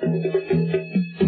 Thank you.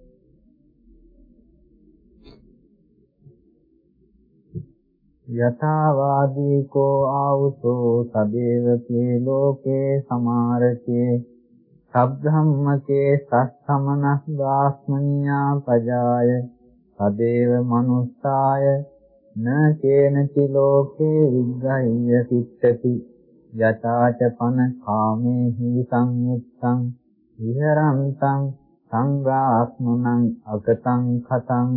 යථාවාදී කෝ ආවුසෝ සදේවකේ ලෝකේ සමාරකේ සබ්ධම්මකේ සස්සමනස් දාස්මඤ්ඤා පජාය සදේව මනුස්සාය න කේනචි ලෝකේ විග්ගහිය සිට්ඨති යතාච පන කාමේහි සංයුක්තං විහරන්තං සංඝාස්මනං අගතං කතං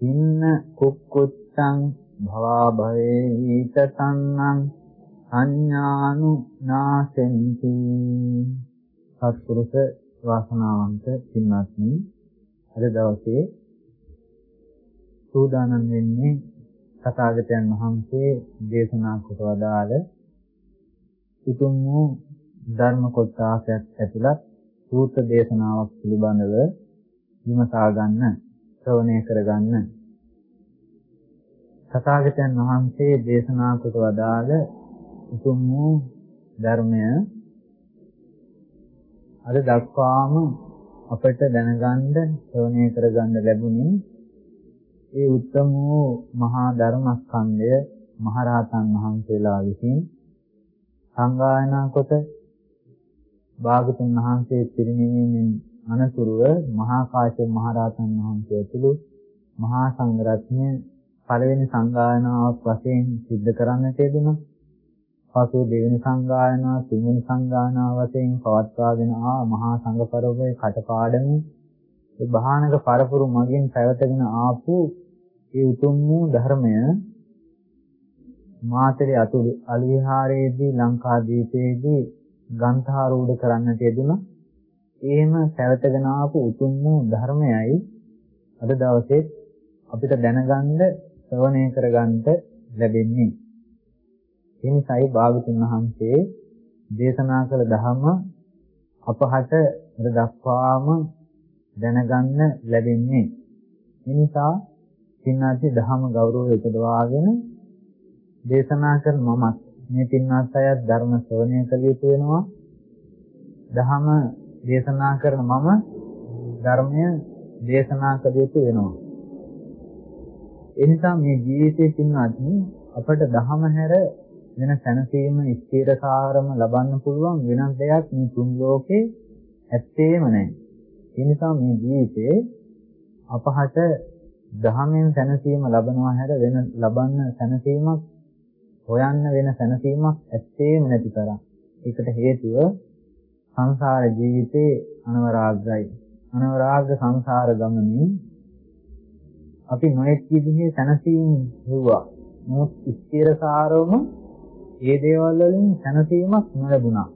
ඉන්න කුක්කුච්ඡං භවා භවේ ඊතසන්නං අඤ්ඤානු නාසෙන්ති සත්පුරුෂ වාසනාවන්ත පින්වත්නි අද දවසේ සූදානම් වෙන්නේ තථාගතයන් වහන්සේ දේශනා කොට වදාළ උතුම් වූ ධර්ම කොටසක් ඇතුළත් සූත්‍ර දේශනාවක් පිළිබඳව විමසා ගන්න ශ්‍රවණය කර ගන්න තථාගතයන් වහන්සේ දේශනා කොට වදාළ උතුම් වූ ධර්මය අද දක්වාම අපට දැනගන්න ශ්‍රවණය කරගන්න ලැබුණේ ඒ උත්තම වූ මහා ධර්මස්කන්ධය මහරහතන් වහන්සේලා විසින්. සංගායනා කොට භාගතුන් වහන්සේ පිරිනිවීමෙන් අනතුරුව මහා කාශ්‍යප මහරහතන් වහන්සේ ඇතුළු මහා සංඝරත්නය පළවෙනි සංගායනාවක් වශයෙන් සිද්ධ කරන්නට යෙදුණා. පසු දෙවෙනි සංගායනාව, තුන්වෙනි සංගායනාව වශයෙන් පවත්වාගෙන ආ මහා සංඝ පරිවර්තනයේ කටපාඩමේ ඒ බහානක පරපුරු මගින් පැවතගෙන ආපු ඒ උතුම් වූ ධර්මය මාතරේ අතුළු අලිහාරයේදී ලංකාදීපයේදී ගන්ධාරූඪ කරන්නට යෙදුණා. එහෙම පැවතගෙන ආපු උතුම් වූ ධර්මයයි අද දවසේ අපිට දැනගන්න ශ්‍රවණය කරගන්න ලැබෙන්නේ. ඒ නිසායි භාගතුන් වහන්සේ දේශනා කළ ධර්ම අපහට දක්වාම දැනගන්න ලැබෙන්නේ. ඒ නිසා පින්නාදී දහම ගෞරවය උපදවාගෙන දේශනා කරන මමත් මේ පින්වත් අයත් ධර්ම ශ්‍රවණය කළ යුතු වෙනවා. දහම දේශනා කරන මම ධර්මය දේශනා කළ යුතු වෙනවා. ඒ නිසා මේ ජීවිතයේ පින්වත්නි අපට දහම හැර වෙන සැනසීම ස්ථිරකාරම ලබන්න පුළුවන් වෙනස් දෙයක් මේ තුන් ලෝකේ ඇත්තේම නැහැ. ඒ නිසා මේ ජීවිතේ අපහට දහමෙන් සැනසීම ලබනවා හැර වෙන ලබන්න සැනසීමක් හොයන්න වෙන සැනසීමක් ඇත්තේම නැති තරම්. ඒකට හේතුව සංසාර ජීවිතේ අනවරාග්‍රයි. අනවරාග්‍ර සංසාර ගමනේ අපි නොඑක් විදිහේ සැනසීම් හුවා. නමුත් ස්ථිරකාරවම ඒ දේවල් වලින් සැනසීමක් නොලැබුණා.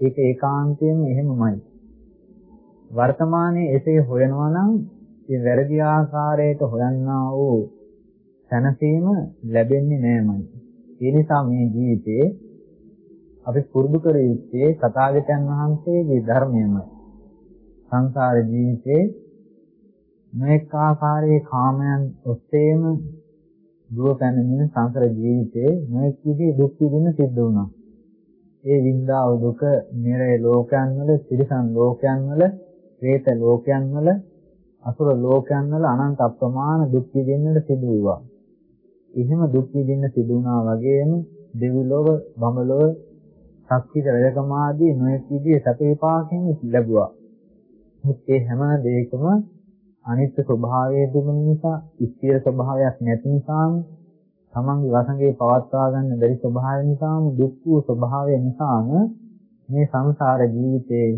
ඒක ඒකාන්තයෙන්ම එහෙමමයි. වර්තමානයේ එසේ හොයනවා නම් ඒ වැරදි ආකාරයට හොයන්නා වූ සැනසීම ලැබෙන්නේ නෑමයි. ඒ නිසා මේ ජීවිතේ අපි පුරුදු කර යුත්තේ තථාගතයන් වහන්සේගේ ධර්මයමයි. සංසාර ජීවිතේ මේක ආකාරයේ කාමයන් ඔස්සේම දුව පැනමින සංසාර ජීවිතේ මේක විදිහේ දුක් විඳින්න සිද්ධ වුණා. ඒ විඳා දුක නිරේ ලෝකයන් වල, තිරිසන් ලෝකයන් වල, പ്രേත ලෝකයන් වල, අසුර ලෝකයන් වල අනන්ත අප්‍රමාණ දුක් විඳින්නට සිදු වුණා. එහෙම දුක් විඳින්න සිදු වුණා වගේම දෙවිලොව, බඹලොව, ශක්තික රජකම ආදී නොයෙක් විදිහේ සැප විපාකයන් ලැබුවා. මේ හැම දෙයකම අනිත්‍ය ස්වභාවය තිබෙන නිසා, ස්ථිර ස්වභාවයක් නැති නිසාම තමන්ගේ වසඟේ පවත්වා ගන්න බැරි ස්වභාවය නිසාම දුක් වූ ස්වභාවය නිසාම මේ සංසාර ජීවිතේ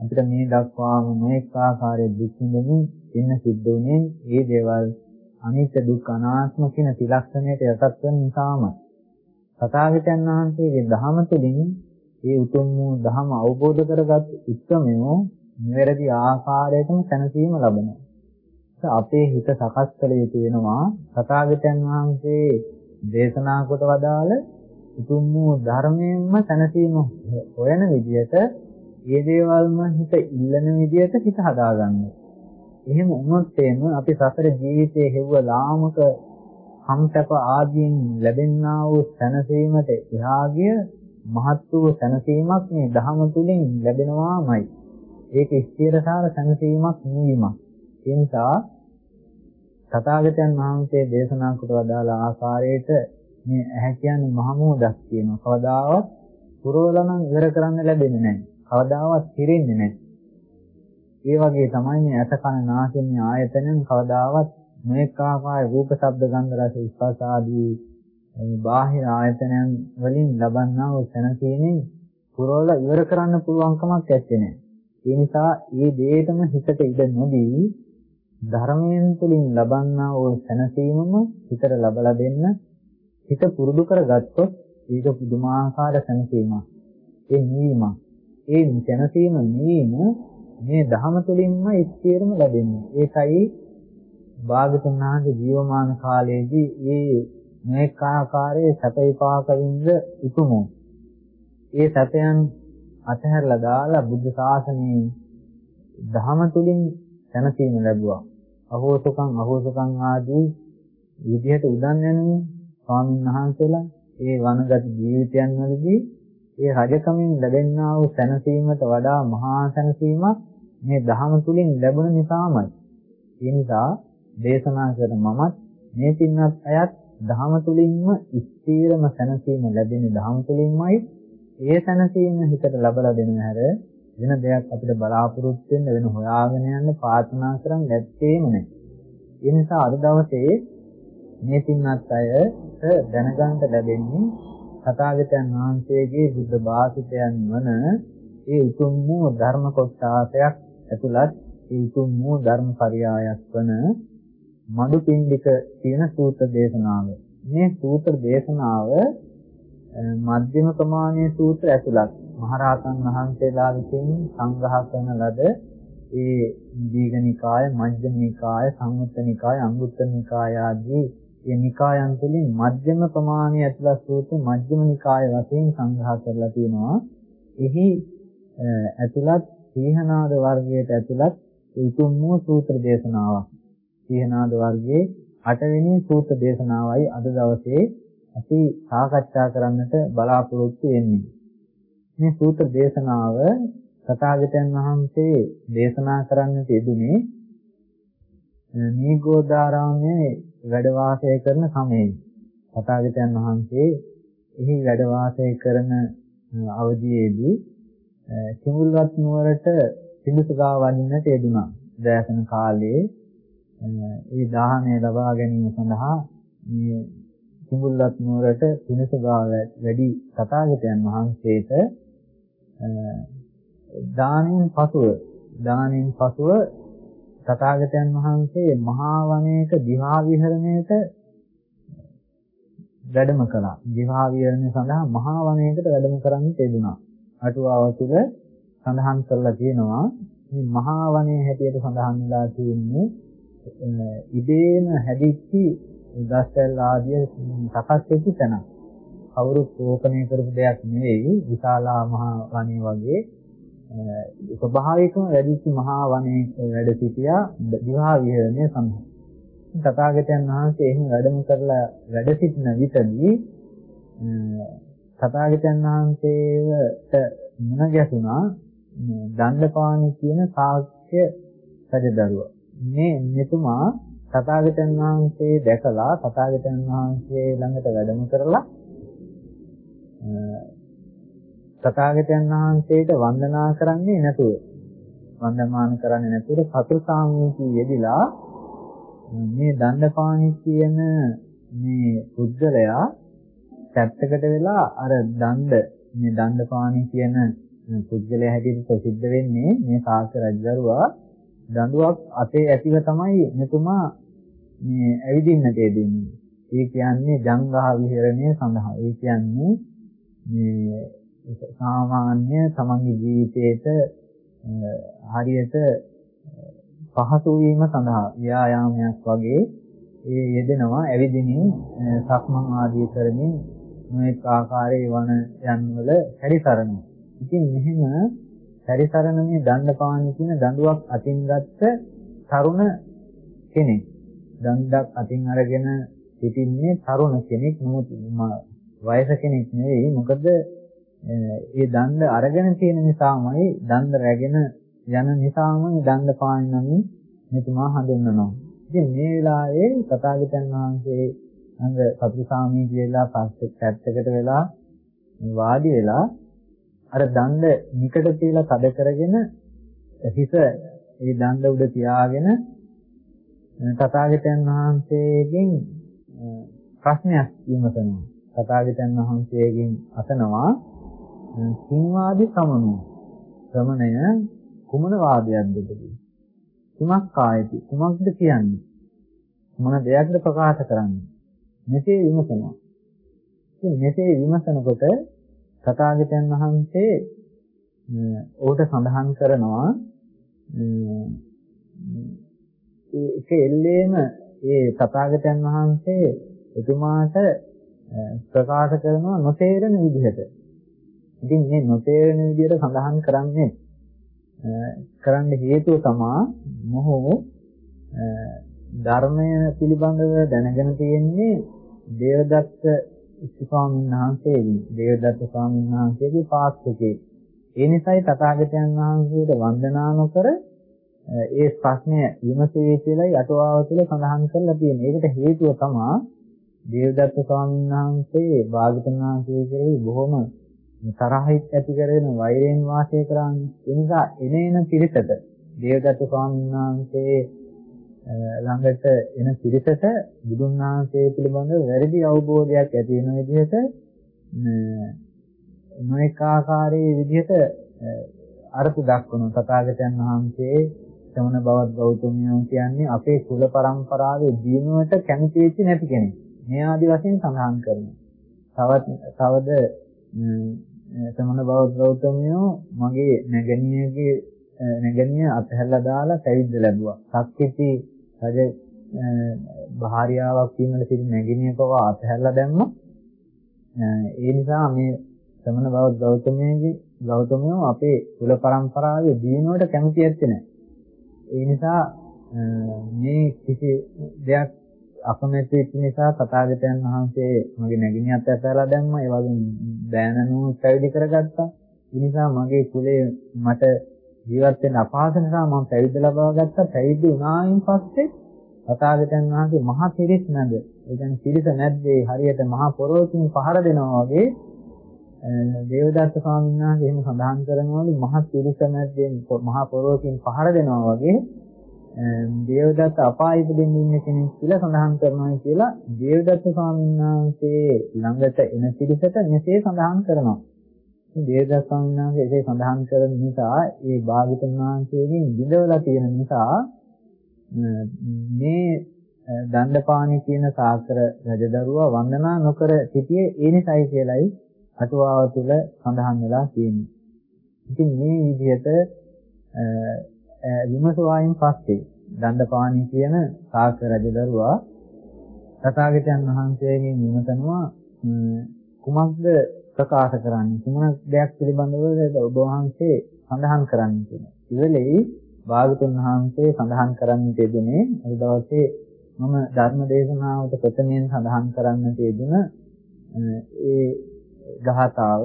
අපිට මේ දක්වාම මේක ආකාරයේ දුක් විඳින්න ඉන්න සිද්ධ වුණේ මේ දේවල් අනිත්‍ය දුක් අනාත්ම කියන ත්‍රිලක්ෂණයට යටත් වෙන නිසාම තථාගතයන් වහන්සේගේ ධහම තුළින් ඒ උතුම් වූ ධහම අවබෝධ කරගත් උත්සමයෝ නිවැරදි ආකාරයටම සැනසීම ලබනවා. අපේ හිත සකස් කළ යුතු වෙනවා තථාගතයන් වහන්සේ දේශනා කොට වදාළ උතුම් වූ ධර්මයෙන්ම සැනසීම හොයන විදිහට ඒ දේවල්ම හිත ඉල්ලන විදිහට හිත හදාගන්න. එහෙම වුණොත් එන්න අපි සතර ජීවිතයේ හෙව්ව ලාමක හම්සප ආදීන් ලැබෙන්නා වූ සැනසීමට එහාගිය මහත් වූ සැනසීමක් මේ ධහම තුලින් ලැබෙනවාමයි. ඒක ස්ථිරසාර සැනසීමක් නෙවීමක්. ඒ නිසා තථාගතයන් වහන්සේ දේශනා කොට වදාළ ආකාරයට මේ ඇහැ කියන්නේ මහ මෝදක් කියනවා. කවදාවත් පුරවලා නම් ඉවර කරන්න ලැබෙන්නේ නැහැ. කවදාවත් පිරෙන්නේ නැහැ. ඒ වගේ තමයි මේ ඇස කන නාසය ආයතනෙන් කවදාවත් මේක ආකාර රූප ශබ්ද ගන්ධ රස ස්පර්ශ ආදී බාහිර ආයතනයන් වලින් ලබන්නා වූ සැනසීමෙන් පුරවලා ඉවර කරන්න පුළුවන් කමක් නැත්තේ. ඒ නිසා මේ දේටම හිතට ඉඩ නොදී ධර්මයෙන් තුලින් ලබන්නා වූ සැනසීමම හිතට ලබලා දෙන්න හිත පුරුදු කරගත්තොත් ඒක පුදුමාකාර සැනසීමක්. ඒ නිවීමක්. ඒ සැනසීම නිවීම මේ ධහම තුලින්ම ඉස්තිරම ලැබෙන්නේ. ඒකයි භාගතුන් වහන්සේ ජීවමාන කාලයේදී මේ මේක ආකාරයේ සැප විපාක විඳ උතුමෝ. ඒ සැපයන් අතහැරලා දාලා බුද්ධ ශාසනයේ ධහම තුලින් සැනසීම ලැබුවා. අහෝසකම් අහෝසකම් ආදී විදිහට උදන් යනුනේ ස්වාමීන් වහන්සේලා ඒ වනගත ජීවිතයන් වලදී ඒ රජකමින් ලැබෙනා වූ සැනසීමට වඩා මහා සැනසීමක් මේ ධහම තුලින් ලැබුණ නිසාමයි. ඒ නිසා දේශනා කර මමත් මේ පින්වත් අයත් ධහම තුලින්ම ස්ථීරම සැනසීම ලැබෙන ධහම තුලින්මයි ඒ සැනසීම හිතට ලබලා දෙන හැර වෙන දෙයක් අපිට බලාපොරොත්තු වෙන්න වෙන හොයාගෙන යන්න ප්‍රාර්ථනා කරන් නැත්තේම නැහැ. ඒ නිසා අද දවසේ මේ පින්වත් අයට දැනගන්න ලැබෙන්නේ තථාගතයන් වහන්සේගේ බුද්ධ භාෂිතයන් වන ඒ උතුම් වූ ධර්ම කොටසක් ඇතුළත් ඒ උතුම් වූ ධර්ම පරයයක් වන මඩුපිණ්ඩික කියන සූත්‍ර දේශනාව. මේ සූත්‍ර දේශනාව මධ්‍යම ප්‍රමාණයේ සූත්‍ර ඇතුළත් මහරහතන් වහන්සේලා විසින් සංග්‍රහ කරන ලද ඒ දීඝනිකාය, මජ්ක්‍ධිමනිකාය, සංයුත්තනිකාය, අංගුත්තරනිකාය ආදී මේ නිකායන් තුළින් මධ්‍යම ප්‍රමාණයේ ඇතුළත් සූත්‍ර මධ්‍යම නිකාය වශයෙන් සංග්‍රහ කරලා තියෙනවා. එහි ඇතුළත් සීහනාද වර්ගයට ඇතුළත් උතුම් වූ සූත්‍ර දේශනාවක්. සීහනාද වර්ගයේ 8 වෙනි සූත්‍ර දේශනාවයි අද දවසේ අපි සාකච්ඡා කරන්නට බලාපොරොත්තු වෙන්නේ. මේ සූත්‍ර දේශනාව තථාගතයන් වහන්සේ දේශනා කරන්නට යෙදුනේ නීගෝදාරාමයේ වැඩ වාසය කරන සමයේ තථාගතයන් වහන්සේ එහි වැඩ වාසය කරන අවධියේදී කිඹුල්වත් නුවරට පිඬුසගා වඩින්නට යෙදුණා. දෑසන කාලයේ ඒ දාහනය ලබා ගැනීම සඳහා මේ කිඹුල්වත් නුවරට පිඬුසගා වැඩි තථාගතයන් වහන්සේට දානෙන් පසුව දානෙන් පසුව තථාගතයන් වහන්සේ මහා වනයේක දිවා විහරණයට වැඩම කළා. දිවා විහරණය සඳහා මහා වනයේකට වැඩම කරන්න තිබුණා. අටුවාව තුළ සඳහන් කරලා තියෙනවා මේ මහා වනයේ හැටියට සඳහන් වෙලා තියෙන්නේ ඉබේම හැදිච්චි දස්තල් ආදී සකස් වෙච්ච තැනක්. කවුරුත් රෝපණය කරපු දෙයක් නෙවෙයි විශාලා මහා වනය වගේ ස්වභාවිකව වැඩිච්ච මහා වනයේ වැඩ සිටියා විවාහ විහරණය සඳහා. තථාගතයන් වහන්සේ එහෙම වැඩම කරලා වැඩ සිටින විටදී තථාගතයන් වහන්සේට මුණ ගැසුණා දණ්ඩපාණි කියන ශාක්‍ය රජදරුවා. මේ මෙතුමා තථාගතයන් වහන්සේ දැකලා තථාගතයන් වහන්සේ ළඟට වැඩම කරලා තථාගතයන් වහන්සේට වන්දනා කරන්නේ නැතුව වන්දනාමාන කරන්නේ නැතුව සතුටාමීකී යෙදිලා මේ දණ්ඩපාණි කියන මේ පුද්ගලයා පැත්තකට වෙලා අර දණ්ඩ මේ දණ්ඩපාණි කියන පුද්ගලයා හැටියට ප්‍රසිද්ධ වෙන්නේ මේ සාස්ත්‍ර රජදරුවා දඬුවම් අතේ ඇතිව තමයි මෙතුමා මේ ඇවිදින්නට යෙදෙන්නේ. ඒ කියන්නේ ජංගහ විහරණය සඳහා. ඒ කියන්නේ මේ සාමාන්‍ය තමන්ගේ ජීවිතේට හරියට පහසු වීම සඳහා ව්‍යායාමයක් වගේ ඒ යෙදෙනවා ඇවිදිනින් සක්මන් ආදී කරමින් මේක ආකාරයේ වන යන්වල පරිසරණ. ඉතින් මෙහෙම පරිසරණ මේ දණ්ඩපාණි කියන දඬුවක් අතින් ගත්ත තරුණ කෙනෙක්. දණ්ඩක් අතින් අරගෙන සිටින්නේ තරුණ කෙනෙක් නමුත් වයස කෙනෙක් නෙවෙයි. මොකද ඒ දණ්ඩ අරගෙන තියෙන නිසාමයි දණ්ඩ රැගෙන යන නිසාම දණ්ඩපාණි නමින් මෙතුමා හඳුන්වනවා. ඉතින් මේ වෙලාවේ තථාගතයන් වහන්සේ අංග සතුසාමී කියලා පස්සේ පැත්තකට වෙලා වාඩි වෙලා අර දණ්ඩ නිකට තියලා තද කරගෙන හිස ඒ දණ්ඩ උඩ තියාගෙන තථාගතයන් වහන්සේගෙන් ප්‍රශ්නයක් විමසනවා. තථාගතයන් වහන්සේගෙන් අසනවා සින්වාදි සමනු ශ්‍රමණය කුමන වාදයක්ද කියලා. කුමක් කායති කුමක්ද කියන්නේ? මොන දෙයක්ද ප්‍රකාශ කරන්නේ? මෙසේ විමසනවා. ඉතින් මෙසේ විමසනකොට තථාගතයන් වහන්සේ ඕකට සඳහන් කරනවා ඒක එල්ලේම ඒ තථාගතයන් වහන්සේ එතුමාට ප්‍රකාශ කරනවා නොතේරෙන විදිහට. ඉතින් මේ නොතේරෙන විදිහට සඳහන් කරන්නේ කරන්න හේතුව තමා මොහු ධර්මය පිළිබඳව දැනගෙන තියෙන්නේ දේවදත්ත ස්වාමීන් වහන්සේගෙන් දේවදත්ත ස්වාමීන් වහන්සේගේ පාස්කකේ ඒ නිසායි තථාගතයන් වහන්සේට වන්දනා නොකර ඒ ප්‍රශ්නය විමසේ කියලායි අටුවාව තුළ සඳහන් කරලා තියෙන්නේ. ඒකට හේතුව තමා දේවදත්ත ස්වාමීන් වහන්සේ භාගතුන් වහන්සේ කෙරෙහි බොහොම තරහිත ඇති කරගෙන වෛරයෙන් වාසය කරන්නේ. ඒ නිසා එනේන පිරිසට දේවදත්ත ස්වාමීන් වහන්සේ ළඟට එන පිරිසට බුදුන් වහන්සේ පිළිබඳව වැරදි අවබෝධයක් ඇති වෙන විදිහට නොඑක ආකාරයේ විදිහට අර්ථ දක්වන තථාගතයන් වහන්සේ ශ්‍රමණ බවත් ගෞතමයෝ කියන්නේ අපේ කුල પરම්පරාවේ දිනුවට කැමති වෙච්ච නැති කෙනෙක්. මේ ආදි වශයෙන් සඳහන් කරනවා. තවත් තවද ශ්‍රමණ බවත් ගෞතමයෝ මගේ නැගණියගේ නැගණිය අතහැරලා දාලා පැවිද්ද ලැබුවා. සක්විති රජ භාර්යාවක් වීමට සිටි නැගිනිය පවා අතහැරලා දැම්මා. ඒ නිසා මේ ශ්‍රමණ බව ගෞතමයේගේ ගෞතමයෝ අපේ කුල પરම්පරාවේ දිනුවට කැමති ඇත්තේ නැහැ. ඒ නිසා මේ කිසි දෙයක් අකමැති වෙච්ච නිසා තථාගතයන් වහන්සේ මගේ නැගිනියත් අතහැරලා දැම්මා. ඒ වගේම බෑනනු පැවිදි කරගත්තා. ඒ නිසා මගේ කුලේ මට ජීවත් වෙන්න අපහසු නිසා මම පැවිදි ලබා ගත්තා. පැවිදි වුණායින් පස්සේ තථාගතයන් වහන්සේ මහා පිරිස් නැද. ඒ කියන්නේ පිරිස නැද්දේ හරියට මහා පොරොවකින් පහර දෙනවා වගේ දේවදත්ත ස්වාමීන් වහන්සේ එහෙම සඳහන් කරනවලු මහා පිරිස නැද්දේ මහා පොරොවකින් පහර දෙනවා වගේ දේවදත්ත අපාය ඉපදෙන්න ඉන්න කෙනෙක් කියලා සඳහන් කරනවා කියලා දේවදත්ත ස්වාමීන් වහන්සේ ළඟට එන පිරිසට මෙසේ සඳහන් කරනවා. දේවදත්ත ස්වාමීන් වහන්සේ එසේ සඳහන් කරන නිසා ඒ භාගතුන් වහන්සේගෙන් විඳවලා තියෙන නිසා මේ දණ්ඩපාණි කියන සාකර රජදරුවා වන්දනා නොකර සිටියේ ඒ නිසයි කියලයි අටුවාව තුළ සඳහන් වෙලා තියෙන්නේ. ඉතින් මේ විදිහට විමසුවායින් පස්සේ දණ්ඩපාණි කියන සාකර රජදරුවා තථාගතයන් වහන්සේගෙන් විමසනවා කුමක්ද ප්‍රකාශ කරන්නේ කුමන දෙයක් පිළිබඳවද ඔබ වහන්සේ සඳහන් කරන්නේ කියලා. ඉවලෙයි භාගතුන් වහන්සේ සඳහන් කරන්න තියදුනේ අද දවසේ මම ධර්ම දේශනාවට ප්‍රථමයෙන් සඳහන් කරන්න තියදුන ඒ ගහතාව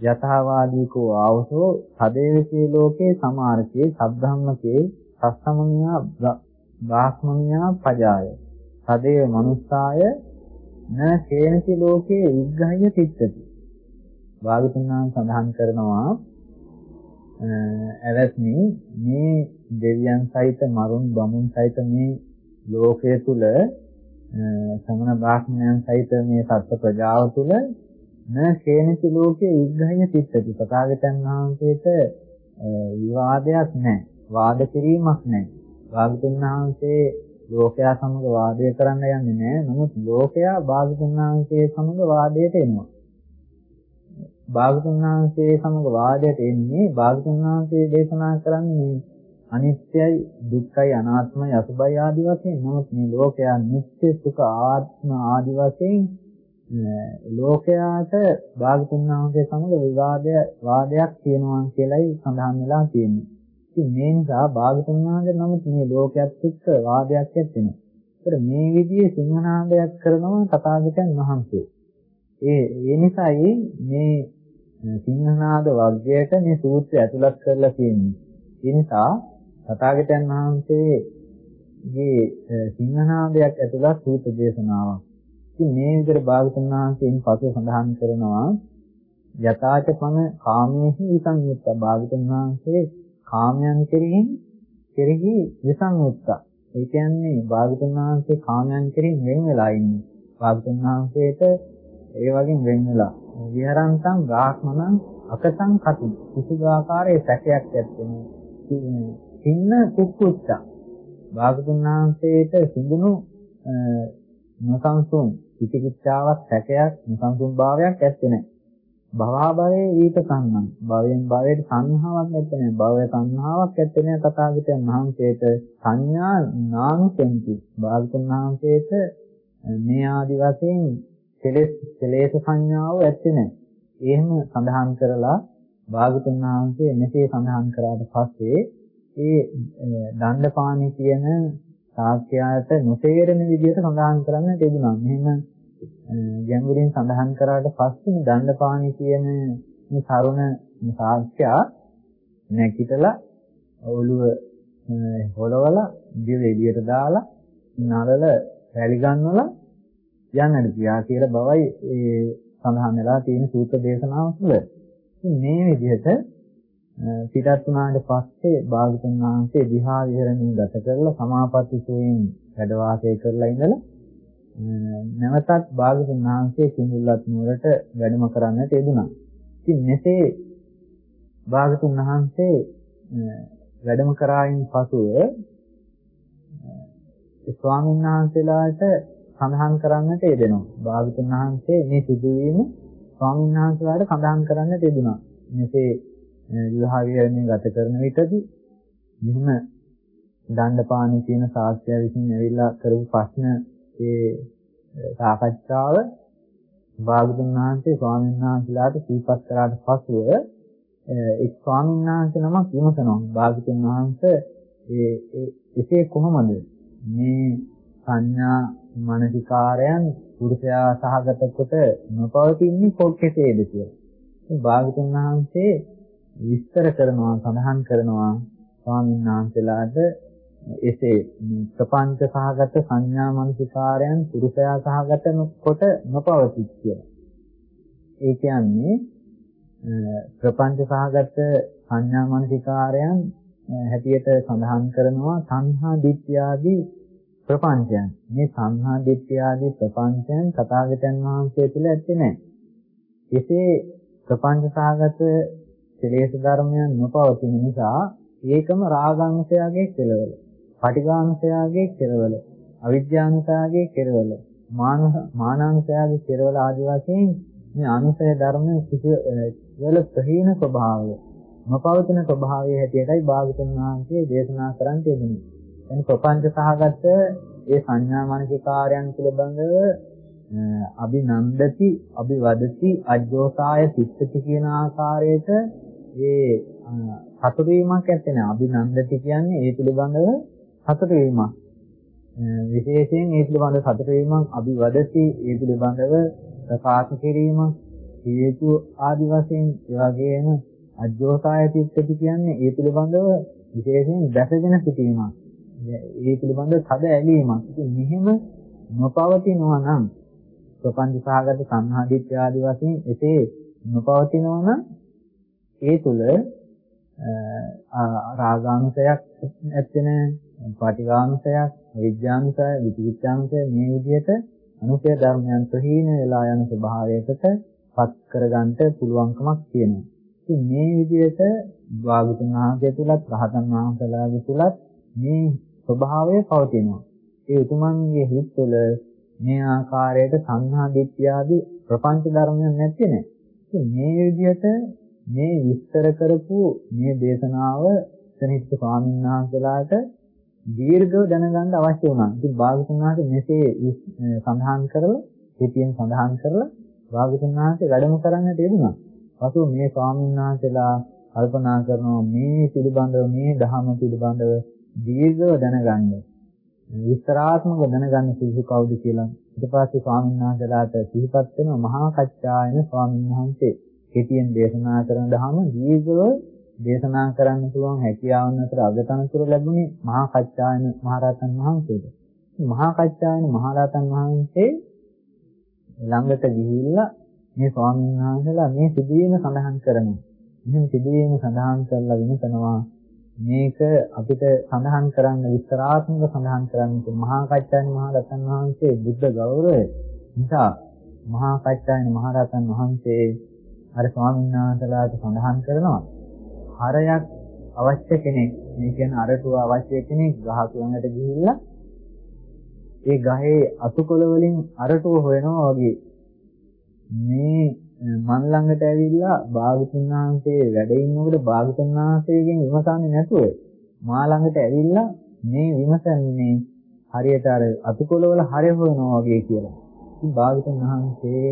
යථාවාදීකෝ ආවසෝ සදේවකේ ලෝකේ සමාරකේ සද්ධම්මකේ සස්සමඤ්ඤා බ්‍රාහ්මඤ්ඤා පජාය. සදේව මනුස්සාය න කේනති ලෝකේ විග්‍රහය තිත්තති වාගතුන්වන් සඳහන් කරනවා ඇවැත්නි මේ දෙවියන් සහිත මරුන් බමුන් සහිත මේ ලෝකයේ තුල සමන බ්‍රාහ්මණයන් සහිත මේ සත්ත්ව ප්‍රජාව තුල න කේනති ලෝකේ විග්‍රහය තිස්සති. තථාගතයන් වහන්සේට විවාදයක් නැහැ. වාද කිරීමක් නැහැ. භාගතුන් වහන්සේ ලෝකයා සමග වාදය කරන්න යන්නේ නැහැ. නමුත් ලෝකයා භාගතුන් වහන්සේ සමග වාදයට එනවා. භාගතුන් වහන්සේ සමග වාදයට එන්නේ භාගතුන් වහන්සේ දේශනා කරන්නේ අනිත්‍යයි දුක්ඛයි අනාත්මයි අසුභයි ආදි වශයෙන්. නමුත් මේ ලෝකයා නිත්‍ය සුඛ ආත්ම ආදි වශයෙන් ලෝකයාට භාගතුන් වහන්සේ සමග විවාදය වාදයක් තියෙනවා කියලයි සඳහන් වෙලා තියෙන්නේ. ඉතින් මේ නිසා භාගතුන් වහන්සේ නමුත් මේ ලෝකයක් එක්ක වාදයක් ඇත්තේ නැහැ. මේ විදිහේ සිංහනාදයක් කරනවා තථාගතයන් වහන්සේ. ඒ ඒ නිසායි මේ සිංහනාද වර්ගයට මේ සූත්‍රය ඇතුළත් කරලා තියෙන්නේ. ඒ නිසා තථාගතයන් වහන්සේගේ සිංහනාදයක් ඇතුළත් සූත්‍ර දේශනාවක්. ඉතින් මේ විදිහට භාගතුන් වහන්සේන් පසු සඳහන් කරනවා යථාච පන කාමයේහි විසංයුක්ත භාගතුන් වහන්සේ කාමයන් කෙරෙහි කෙරෙහි විසංයුක්ත. ඒ කියන්නේ භාගතුන් වහන්සේ කාමයන් කෙරෙහි වෙන් වෙලා ඉන්නේ. භාගතුන් වහන්සේට ඒ වගේ වෙන් වෙලා විහරන්තං ගාහමනං අකසං කති කිසිදාකාරයේ සැකයක් ඇත්තේ සින්න කුක්කුච්ච භාගතුන් වහන්සේට සිඳුණු නොසන්සුන් විචිකිච්ඡාවක් සැකයක් නිසංසුන් භාවයක් ඇත්තේ නැහැ. භවභවයේ ඊට සංනම් භවයෙන් භවයට සංහාවක් නැත්තේ නැහැ. භවය සංහාවක් ඇත්තේ නැහැ තථාගතයන් වහන්සේට සංඥා නානුසෙන්ති. භාගතුන් වහන්සේට මේ ආදි වශයෙන් කෙලෙස් කෙලේශ සංඥාව ඇත්තේ නැහැ. එහෙම සඳහන් කරලා භාගතුන් වහන්සේ මෙසේ සඳහන් කරාට පස්සේ ඒ දණ්ඩපාණි කියන ශාස්ත්‍රයට නොතේරෙන විදිහට සඳහන් කරන්න තිබුණා. මෙහෙම ගැඹුරින් සඳහන් කරාට පස්සේ දණ්ඩපාණි කියන මේ තරුණ ශාස්ත්‍රයා නැකිටලා ඔළුව හොලවලා දිව එළියට දාලා නලල රැලි ගන්නවලා යන්නට ගියා කියලා බවයි ඒ සඳහන් වෙලා තියෙන සූත්‍ර දේශනාව තුළ. මේ විදිහට පිටත් වුණාට පස්සේ භාගතුන් වහන්සේ දිහා විහරණය ගත කරලා සමාපatti සෝයෙන් වැඩ වාසය කරලා ඉඳලා නැවතත් භාගතුන් වහන්සේ කිඹුල්වත් නුවරට වැඩම කරන්නට යෙදුණා. ඉතින් මෙසේ භාගතුන් වහන්සේ වැඩම කරායින් පසුව ස්වාමීන් වහන්සේලාට සඳහන් කරන්නට යෙදෙනවා. භාගතුන් වහන්සේ මේ සිදුවීම ස්වාමීන් වහන්සේලාට සඳහන් කරන්නට යෙදුණා. මෙසේ විවාහ විහරණය ගත කරන විටදී මෙහිම දණ්ඩපාණි කියන ශාස්ත්‍රය විසින් ඇවිල්ලා කරපු ප්‍රශ්න ඒ සාකච්ඡාව භාගතුන් වහන්සේ ස්වාමීන් වහන්සේලාට සිහිපත් කරාට පසුව එක් ස්වාමීන් වහන්සේ නමක් විමසනවා භාගතුන් වහන්සේ ඒ එසේ කොහොමද මේ සංඥා මානසිකාරයන් පුරුෂයා සහගත කොට නොපවතින්නේ කොහේද කියලා. මේ භාගතුන් වහන්සේ විස්තර කරනවා සඳහන් කරනවා ස්වාමීන් වහන්සේලාට එසේ ප්‍රපංච සහගත සංඥා මනසිකාරයන් පුරුෂයා සහගත කොට නොපවතිත් කියලා. ඒ කියන්නේ ප්‍රපංච සහගත සංඥා මනසිකාරයන් හැටියට සඳහන් කරනවා සංහා දිට්ඨියාදී ප්‍රපංචයන්. මේ සංහා දිට්ඨියාදී ප්‍රපංචයන් තථාගතයන් වහන්සේ තුළ ඇත්තේ නැහැ. එසේ ප්‍රපංච සහගත කෙලෙස් ධර්මයන් නොපවතින නිසා ඒකම රාගාංශයගේ කෙලවල, පටිඝාංශයගේ කෙලවල, අවිද්‍යාංශයගේ කෙලවල, මානාංශයගේ කෙලවල ආදි වශයෙන් මේ අනුසය ධර්ම කිසි වල ප්‍රහීන ස්වභාවය නොපවතින ස්වභාවය හැටියටයි භාගතුන් වහන්සේ දේශනා කරන් තියෙන්නේ. එනි ප්‍රපංච සහගත ඒ සංඥා මානසිකාරයන් පිළිබඳව අභිනන්දති අභිවදති අජ්ජෝසාය සිත්තති කියන ආකාරයට ඒ සතුට වීමක් ඇත්තේ නැහැ. අභිනන්දති කියන්නේ ඒ පිළිබඳව සතුට වීමක්. විශේෂයෙන් ඒ පිළිබඳව සතුට වීමක් අභිවදති ඒ පිළිබඳව ප්‍රකාශ කිරීමක් හේතු ආදි වශයෙන් ඒ වගේම අජෝසාය චිත්තති කියන්නේ ඒ පිළිබඳව විශේෂයෙන් දැසගෙන සිටීමක්. ඒ පිළිබඳව තද ඇලීමක්. ඉතින් මෙහෙම නොපවතිනවා නම් ප්‍රපංච සහගත සංහාදිත්‍ය ආදි වශයෙන් එසේ නොපවතිනවා නම් ඒ තුල රාගානුසයක් ඇත්තේ නැහැ. පාටිඝානුසයක්, විඥානුසය, විචිකිච්ඡානුසය මේ විදිහට අනුසය ධර්මයන් ප්‍රහීන වෙලා යන ස්වභාවයකට පත් කරගන්නට පුළුවන්කමක් තියෙනවා. ඉතින් මේ විදිහට භාගතුන් වහන්සේ තුලත් රහතන් වහන්සේලාගේ තුලත් මේ ස්වභාවය පවතිනවා. ඒ උතුමන්ගේ හිත් තුළ මේ ආකාරයට සංහා දිට්ඨියාදී ප්‍රපංච ධර්මයන් නැත්තේ නෑ. ඉතින් මේ විදිහට මේ විස්තර කරපු මේ දේශනාව සනිච්ච ස්වාමීන් වහන්සේලාට දීර්ඝව දැනගන්න අවශ්‍ය වුණා. ඉතින් භාගතුන් වහන්සේ මෙසේ සඳහන් කරලා, පිටියෙන් සඳහන් කරලා භාගතුන් වහන්සේ වැඩම කරන්නට යෙදුණා. පසු මේ ස්වාමීන් වහන්සේලා කල්පනා කරනවා මේ පිළිබඳව මේ ධහම පිළිබඳව දීර්ඝව දැනගන්න. විස්තරාත්මකව දැනගන්න සුදුසු කවුද කියලා. ඊට පස්සේ ස්වාමීන් වහන්සේලාට සිහිපත් වෙනවා මහා කච්චායන ස්වාමීන් වහන්සේ. කෙටියෙන් දේශනා කරන ධහම දීර්ඝව දේශනා කරන්න පුළුවන් හැකියාවන් අතර අගතනතුර ලැබුණේ මහා කච්චායන මහරහතන් වහන්සේට. මහා කච්චායන මහරහතන් වහන්සේ ළඟට ගිහිල්ලා මේ ස්වාමීන් වහන්සේලා මේ සිදුවීම සඳහන් කරනවා. මෙහෙම සිදුවීම සඳහන් කරලා විමසනවා මේක අපිට සඳහන් කරන්න විස්තරාත්මක සඳහන් කරන්න මහා කච්චායන මහරහතන් වහන්සේ බුද්ධ ගෞරවය නිසා මහා කච්චායන මහරහතන් වහන්සේ අර ස්වාමීන් වහන්සේලාට සඳහන් කරනවා හරයක් අවශ්‍ය කෙනෙක් මේ කියන්නේ අරටුව අවශ්‍ය කෙනෙක් ගහක ළඟට ගිහිල්ලා ඒ ගහේ අතුකොළ වලින් අරටුව හොයනවා වගේ මේ මන් ළඟට ඇවිල්ලා භාගතුන් වහන්සේ වැඩ ඉන්නකොට භාගතුන් වහන්සේගෙන් විමසන්නේ නැතුව මා ළඟට ඇවිල්ලා මේ විමසන්නේ හරියට අර අතුකොළ වල හරය හොයනවා වගේ කියලා. ඉතින් භාගතුන් වහන්සේ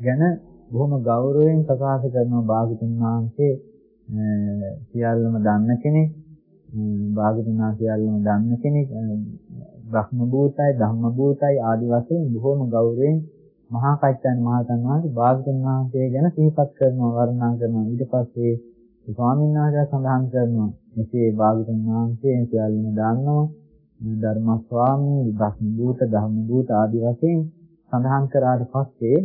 ගැන බොහොම ගෞරවයෙන් ප්‍රකාශ කරනවා භාගතුන් වහන්සේ. සියල්ලම දන්න කෙනෙක්. භාගතුනා සියල්ලම දන්න කෙනෙක්. බ්‍රහ්ම භූතයි ධම්ම භූතයි ආදි වශයෙන් බොහොම ගෞරවයෙන් මහා කච්චන් මහතන් වහන්සේ භාගතුන් වහන්සේ ගැන සිහිපත් කරනවා වර්ණනා කරනවා. ඊට පස්සේ ස්වාමීන් වහන්සේ සඳහන් කරනවා මෙසේ භාගතුන් වහන්සේ සියල්ලම දන්නවා. ධර්ම ස්වාමී බ්‍රහ්ම භූත ධම්ම භූත ආදි වශයෙන් සඳහන් කරාට පස්සේ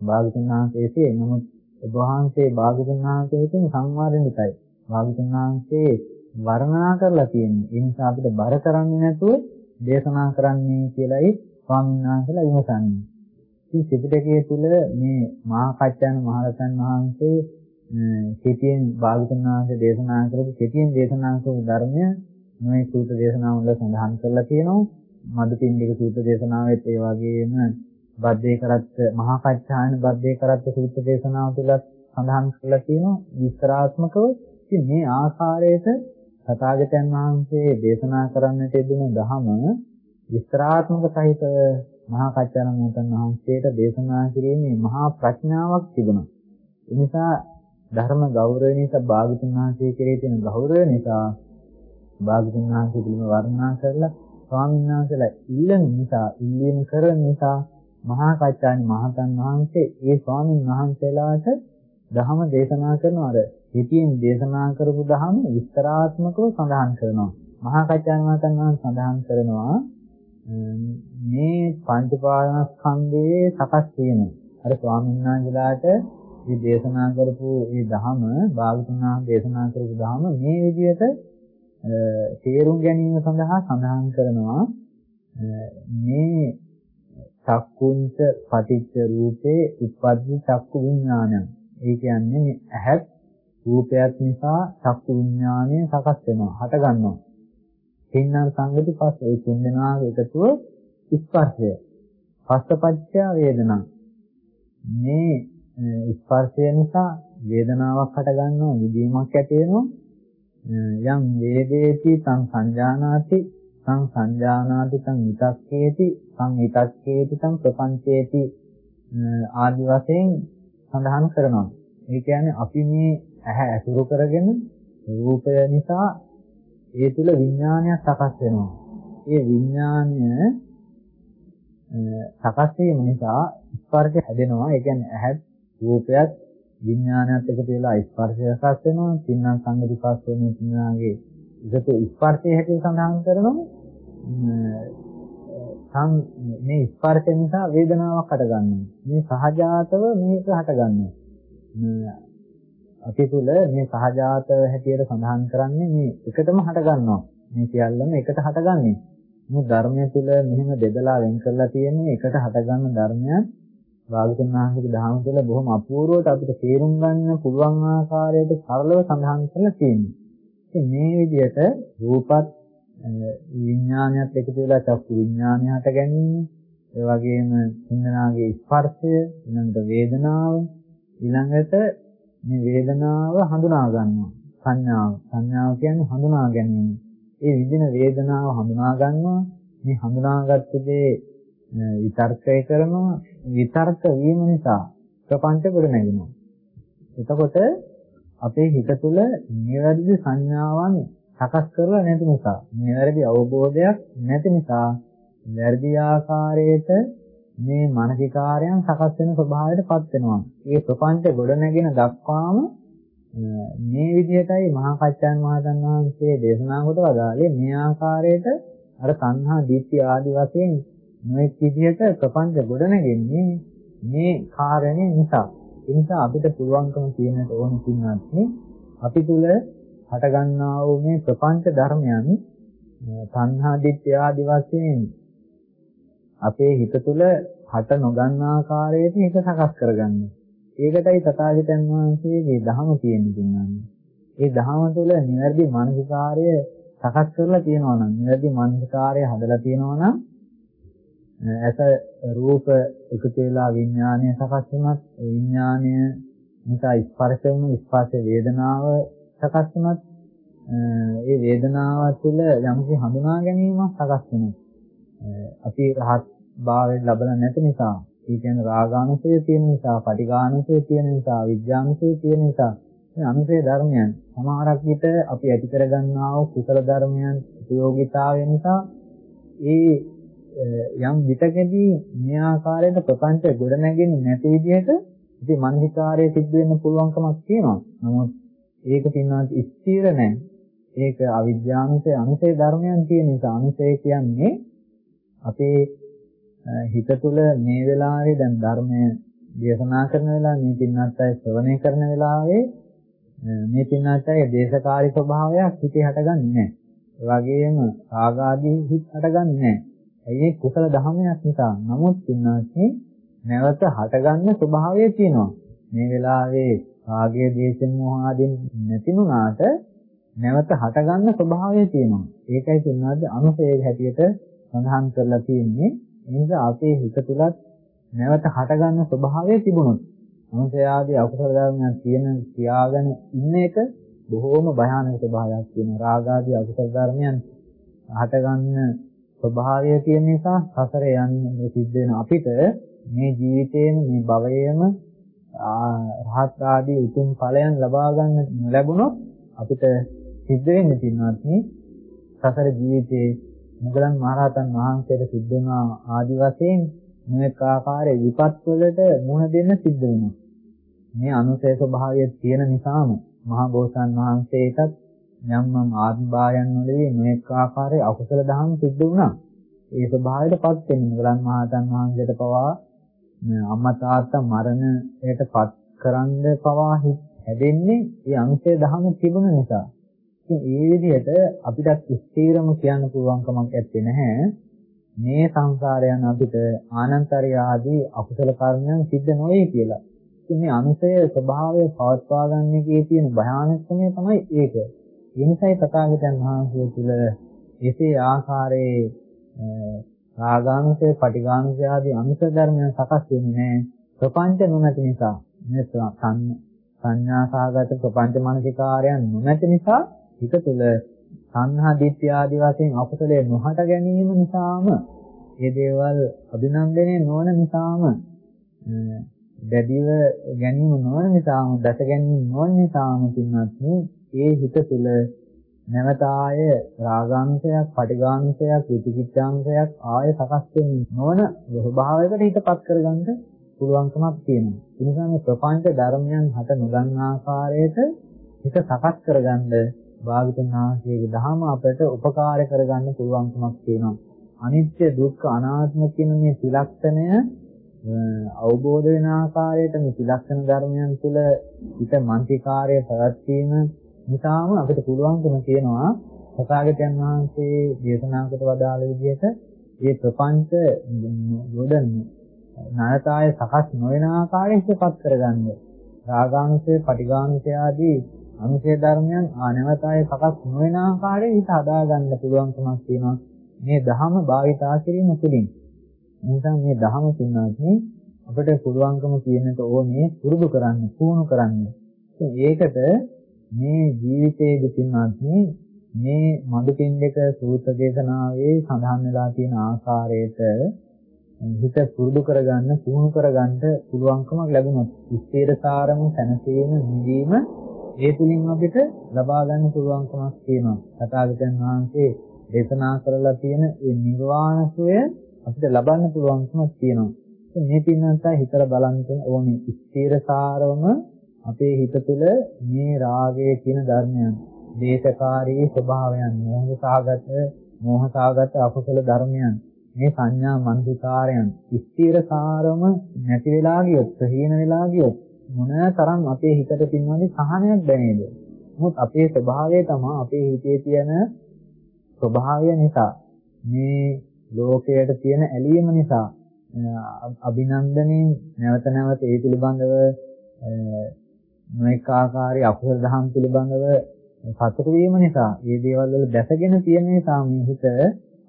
භාගතුන් වහන්සේසේ නමුත් ඔබ වහන්සේ භාගතුන් වහන්සේකින් සංවර්ධනිතයි. භාගතුන් වහන්සේ වර්ණනා කරලා තියෙන්නේ. ඒ නිසා අපිට බර කරන්නේ නැතුව දේශනා කරන්නේ කියලායි ස්වාමීන් වහන්සේලා විමසන්නේ. ඉතින් ත්‍රිපිටකයේ තුල මේ මහා කච්චාන මහරහතන් වහන්සේ කෙටියෙන් භාගතුන් වහන්සේ දේශනා කරපු කෙටියෙන් දේශනා කරපු ධර්මය මේ සූත්‍ර දේශනාවල සඳහන් කරලා තියෙනවා. මදුපිණ්ඩික සූත්‍ර දේශනාවෙත් ඒ වගේම බද්දේ කරත් මහා කච්චායන බද්දේ කරත් සූත්‍ර දේශනාව තුළ සඳහන් කරලා තියෙනවා විස්තරාත්මකව ඉතින් මේ ආකාරයට තථාගතයන් වහන්සේ දේශනා කරන්නට යෙදුණු ධහම විස්තරාත්මක සහිත මහා කච්චායන මොහොතන් වහන්සේට දේශනා කිරීමේ මහා ප්‍රඥාවක් තිබුණා. ඒ නිසා ධර්ම ගෞරවය නිසා භාගතුන් වහන්සේ කෙරේ තියෙන ගෞරවය නිසා භාගතුන් වහන්සේ පිළිම වර්ණනා කරලා ස්වාමීන් වහන්සේලා ඉල්ලන නිසා ඉල්ලීම් කරන නිසා මහා කච්චානි මහතන් වහන්සේ ඒ ස්වාමීන් වහන්සේලාට ධහම දේශනා කරනවා. අර හිතින් දේශනා කරපු ධහම විස්තරාත්මකව සඳහන් කරනවා. මහා කච්චානි මහතන් වහන්සේ සඳහන් කරනවා මේ පංච පාරණස්කන්ධයේ සකස් වීම. අර ස්වාමීන් වහන්සේලාට මේ දේශනා කරපු මේ ධහම භාගතුනා දේශනා කරපු ධහම මේ විදිහට තේරුම් ගැනීම සඳහා සඳහන් කරනවා. මේ චක්කුංච පටිච්ච රූපේ උප්පද්දි චක්කු විඥානං. ඒ කියන්නේ මේ ඇහත් රූපයත් නිසා චක්කු විඥානය සකස් වෙනවා, හට ගන්නවා. තින්නම් සංගති පස්ස ඒ තුන් දෙනාගේ එකතුව ස්පර්ශය. පස්සපච්චය වේදනා. මේ ස්පර්ශය නිසා වේදනාවක් හට ගන්නවා, විදීමක් ඇති වෙනවා. යම් වේදේති තං සංජානාති සං සංජානාති සං විතක්කේති සං විතක්කේති සං ප්‍රපංචේති ආදි වශයෙන් සඳහන් කරනවා. ඒ කියන්නේ අපි මේ ඇහැ ඇසුරු කරගෙන රූපය නිසා ඒ තුල විඥානයක් සකස් වෙනවා. ඒ විඥානය සකස් වීම නිසා ස්පර්ශ හැදෙනවා. ඒ කියන්නේ ඇහැ රූපයත් විඥානයත් එකතු වෙලා ස්පර්ශය සකස් වෙනවා. තින්නම් සංගති පස්සේ මේ තින්නාගේ එකතු ස්පර්ශයේ හැටි සඳහන් කරනවා. මේ ස්පර්ශය නිසා වේදනාවක් හටගන්නවා. මේ සහජාතව මේක හටගන්නවා. අපි තුල මේ සහජාත හැටියට සඳහන් කරන්නේ මේ එකටම හටගන්නවා. මේ සියල්ලම එකට හටගන්නේ. මේ ධර්මය තුල මෙහෙම බෙදලා වෙන් කරලා තියෙන්නේ එකට හටගන්න ධර්මයන් භාගතුන් වහන්සේගේ දහම තුළ බොහොම අපූර්වවට අපිට තේරුම් ගන්න පුළුවන් ආකාරයට සරලව සඳහන් කරලා තියෙනවා. ඉතින් මේ විදිහට රූපත් විඥානයත් එකතු වෙලා චක්කු විඥානය හට ගැනීම, ඒ වගේම ඉන්දනාගේ ස්පර්ශය, ඊළඟට වේදනාව, ඊළඟට මේ වේදනාව හඳුනා ගන්නවා. සංඥාව. සංඥාව කියන්නේ හඳුනා ගැනීම. ඒ විදින වේදනාව හඳුනා ගන්නවා. මේ හඳුනාගත්ත දේ විතර්කය කරනවා. විතර්ක වීම නිසා ප්‍රපංච ගොඩ නැගෙනවා. එතකොට අපේ හිත තුළ නිවැරදි සංඥාවන් සකස් කරලා නැති නිසා, නිවැරදි අවබෝධයක් නැති නිසා වැරදි ආකාරයට මේ මානසිකාරයන් සකස් වෙන ස්වභාවයටපත් වෙනවා. ඒ ප්‍රපංච ගොඩ නැගෙන දක්වාම මේ විදිහටයි මහා කච්චාන් මහතන් වහන්සේ දේශනා කොට වදාළේ මේ ආකාරයට අර සංහා දිට්ඨි ආදි වශයෙන් මේ විදිහට ප්‍රපංච ගොඩනගෙන්නේ මේ කාරණේ නිසා. ඒ නිසා අපිට පුළුවන්කම තියෙනට ඕන කින්නත් අපි තුල හටගන්නා වූ මේ ප්‍රපංච ධර්මයන් සංහා දිට්ඨි ආදි වශයෙන් අපේ හිත තුල හට නොගන්නා ආකාරයට ඒක සකස් කරගන්නේ. ඒකටයි තථාගතයන් වහන්සේගේ ධහම කියන්නේ. ඒ ධහම තුළ නිවැරදි මානසිකාර්ය සකස් කරලා තියෙනවා නම් නිවැරදි මානසිකාර්ය හදලා තියෙනවා නම් ඇස රූප එකතු වෙලා විඥානය සකස් වුණත් විඥානය නිසා ස්පර්ශ වුණු ස්පර්ශ වේදනාව සකස් වුණත් ඒ වේදනාව තුළ යම්කිසි හඳුනා ගැනීමක් සකස් වෙනවා අපි රහත් භාවයෙන් ලබලා නැති නිසා ඒ කියන්නේ රාගානුසය තියෙන නිසා, පටිඝානුසය තියෙන නිසා, විඥානුසය තියෙන නිසා මේ අනුසය ධර්මයන් සමහරක් විට අපි ඇති කරගන්නා වූ කුසල ධර්මයන් ප්‍රයෝගිතාවය නිසා ඒ යම් විතකදී මේ ආකාරයට ප්‍රපංච ගොඩ නැගෙන්නේ නැති විදිහට ඉතින් මනසිකාරයේ සිද්ධ වෙන්න පුළුවන්කමක් තියෙනවා. නමුත් ඒක පින්වත් ස්ථිර නැහැ. ඒක අවිද්‍යානුසය අනුසය ධර්මයන් තියෙන නිසා අනුසය කියන්නේ අපේ හිත තුළ මේ වෙලාවේ දැන් ධර්මය දේශනා කරන වෙලාව මේ පින්නත් අය ශ්‍රවණය කරන වෙලාවේ මේ පින්නත් අය දේශකාරී ස්වභාවයක් හිතේ හටගන්නේ නැහැ. ඒ වගේම රාගාදී හිත හටගන්නේ නැහැ. ඒ කුසල ධර්මයක් නිසා. නමුත් පින්නත් නැවත හටගන්න ස්වභාවය තියෙනවා. මේ වෙලාවේ රාගය, දේශ, මොහ ආදී නැතිුණාට නැවත හටගන්න ස්වභාවය තියෙනවා. ඒකයි පින්නත් අනුසය හැටියට සඳහන් කරලා තියෙන්නේ. නිසා අපේ හිත තුලත් නැවත හටගන්න ස්වභාවය තිබුණොත් අනුසයාදී අකුසල ධර්මයන් තියෙන තියාගෙන ඉන්න එක බොහෝම භයානක ස්වභාවයක් තියෙන රාගාදී අකුසල ධර්මයන් හටගන්න ස්වභාවය තියෙන නිසා සසර යන්නේ සිද්ධ වෙන අපිට මේ ජීවිතේම මේ භවයේම රහත් ආදී උතුම් ඵලයන් ලබා ගන්න ලැබුණොත් අපිට සිද්ධ වෙන්නේ පින්වත් සසර ජීවිතේ මුගලන් මහරහතන් වහන්සේට සිද්ධ වුණා ආදි වශයෙන් මේක ආකාරයේ විපත් වලට මුහුණ දෙන්න සිද්ධ වෙනවා. මේ අනුසය ස්වභාවය තියෙන නිසාම මහා බෝසත්න් වහන්සේටත් යම් යම් ආත්මභායන් වලදී මේක ආකාරයේ අකුසල දහම් සිද්ධ වුණා. ඒ ස්වභාවයටපත් වෙන්නේ මුගලන් මහරහතන් වහන්සේට පවා අම්මා තාත්තා මරණයටපත් කරන්න පවා හැදෙන්නේ ඒ අනුසය දහම තිබුණ නිසා. ඉතින් ඒ විදිහට අපිට ස්ථීරම කියන්න පුළුවන් කමක් නැත්තේ නැහැ. මේ සංසාරයන් අපිට ආනන්තරය ආදී අකුසල කර්මයන් සිද්ධ නොවේ කියලා. ඉතින් මේ අනුසය ස්වභාවය පවත්වා ගන්න එකේ තියෙන භයානකමය තමයි ඒක. ඒ නිසායි තථාගතයන් වහන්සේ තුළ එසේ ආකාරයේ රාගානුසය, පටිඝානුසය ආදී අනුස ධර්මයන් සකස් වෙන්නේ නැහැ. ප්‍රපංච නොමැති නිසා. මේ සංඥා සාගත ප්‍රපංච මානසිකාරයන් නොමැති නිසා හිත තුළ සංහා දිට්ඨිය ආදී වශයෙන් අකුසලයේ නොහට ගැනීම නිසාම මේ දේවල් අභිනන්දනය නොවන නිසාම දැඩිව ගැනීම නොවන නිසාම දැස ගැනීම නොවන නිසාම පින්වත් මේ හිත තුළ නැවත ආය රාගාංශයක්, පටිඝාංශයක්, විචිකිච්ඡාංශයක් ආය සකස් වෙන්නේ නොවන ස්වභාවයකට හිතපත් කරගන්න පුළුවන්කමක් තියෙනවා. ඒ නිසා මේ ප්‍රපංච ධර්මයන් හට නොගන්න ආකාරයට හිත සකස් කරගන්න භාගතුන් වහන්සේගේ දහම අපට උපකාර කරගන්න පුළුවන්කමක් තියෙනවා. අනිත්‍ය දුක්ඛ අනාත්ම කියන මේ ත්‍රිලක්ෂණය අවබෝධ වෙන ආකාරයට මේ ත්‍රිලක්ෂණ ධර්මයන් තුළ හිත මානසිකාර්ය පැවැත්වීම නිසාම අපිට පුළුවන්කම තියෙනවා සතාගතයන් වහන්සේ දේශනා කොට වදාළ විදිහට මේ ප්‍රපංච යොදන්න නායතාය සකස් නොවන ආකාරයෙන් හිතපත් කරගන්න. රාගානුසය, පටිඝානුසය ආදී අනුසය ධර්මයන් ආනවතාය සකස් නොවන ආකාරයෙන් හිත හදාගන්න පුළුවන්කමක් තියෙනවා. මේ ධහම භාවිතා කිරීම තුළින්. නිසා මේ ධහම පින්නාත්නි අපිට පුළුවන්කම තියෙනට ඕනේ පුරුදු කරන්න, පුහුණු කරන්න. ඒකට මේ ජීවිතයේදී පින්නාත්නි මේ මදුපින්ඩක සූත්‍ර දේශනාවේ සඳහන් වෙලා තියෙන ආකාරයට හිත පුරුදු කරගන්න, පුහුණු කරගන්න පුළුවන්කමක් ලැබුණොත් ස්ථීරසාරම සැනසීම නිවීම ඒ තුලින් අපිට ලබා ගන්න පුළුවන්කමක් තියෙනවා. තථාගතයන් වහන්සේ දේශනා කරලා තියෙන මේ නිර්වාණ සුවය අපිට ලබන්න පුළුවන්කමක් තියෙනවා. මේ පින්නන්ත හිතලා බලන්න ඕනේ ස්ථීරසාරවම අපේ හිත තුළ මේ රාගය කියන ධර්මයන් දේශකාරී ස්වභාවයන් මෝහසහගත මෝහසහගත අකුසල ධර්මයන් මේ සංඥා මන්දිකාරයන් ස්ථීරසාරම නැති වෙලා ගියොත් ප්‍රහීන වෙලා ගියොත් මොනතරම් අපේ හිතට පින්වන්නේ සහනයක් දැනේද? නමුත් අපේ ස්වභාවය තමයි අපේ හිතේ තියෙන ස්වභාවය නිසා මේ ලෝකයට තියෙන ඇලීම නිසා අභිනන්දනයෙන් නැවත නැවත ඒ පිළිබඳව නොඑක ආකාරයේ අකුසල දහම් පිළිබඳව සතුටු වීම නිසා මේ දේවල් වල දැසගෙන තියෙන නිසා මේ හිත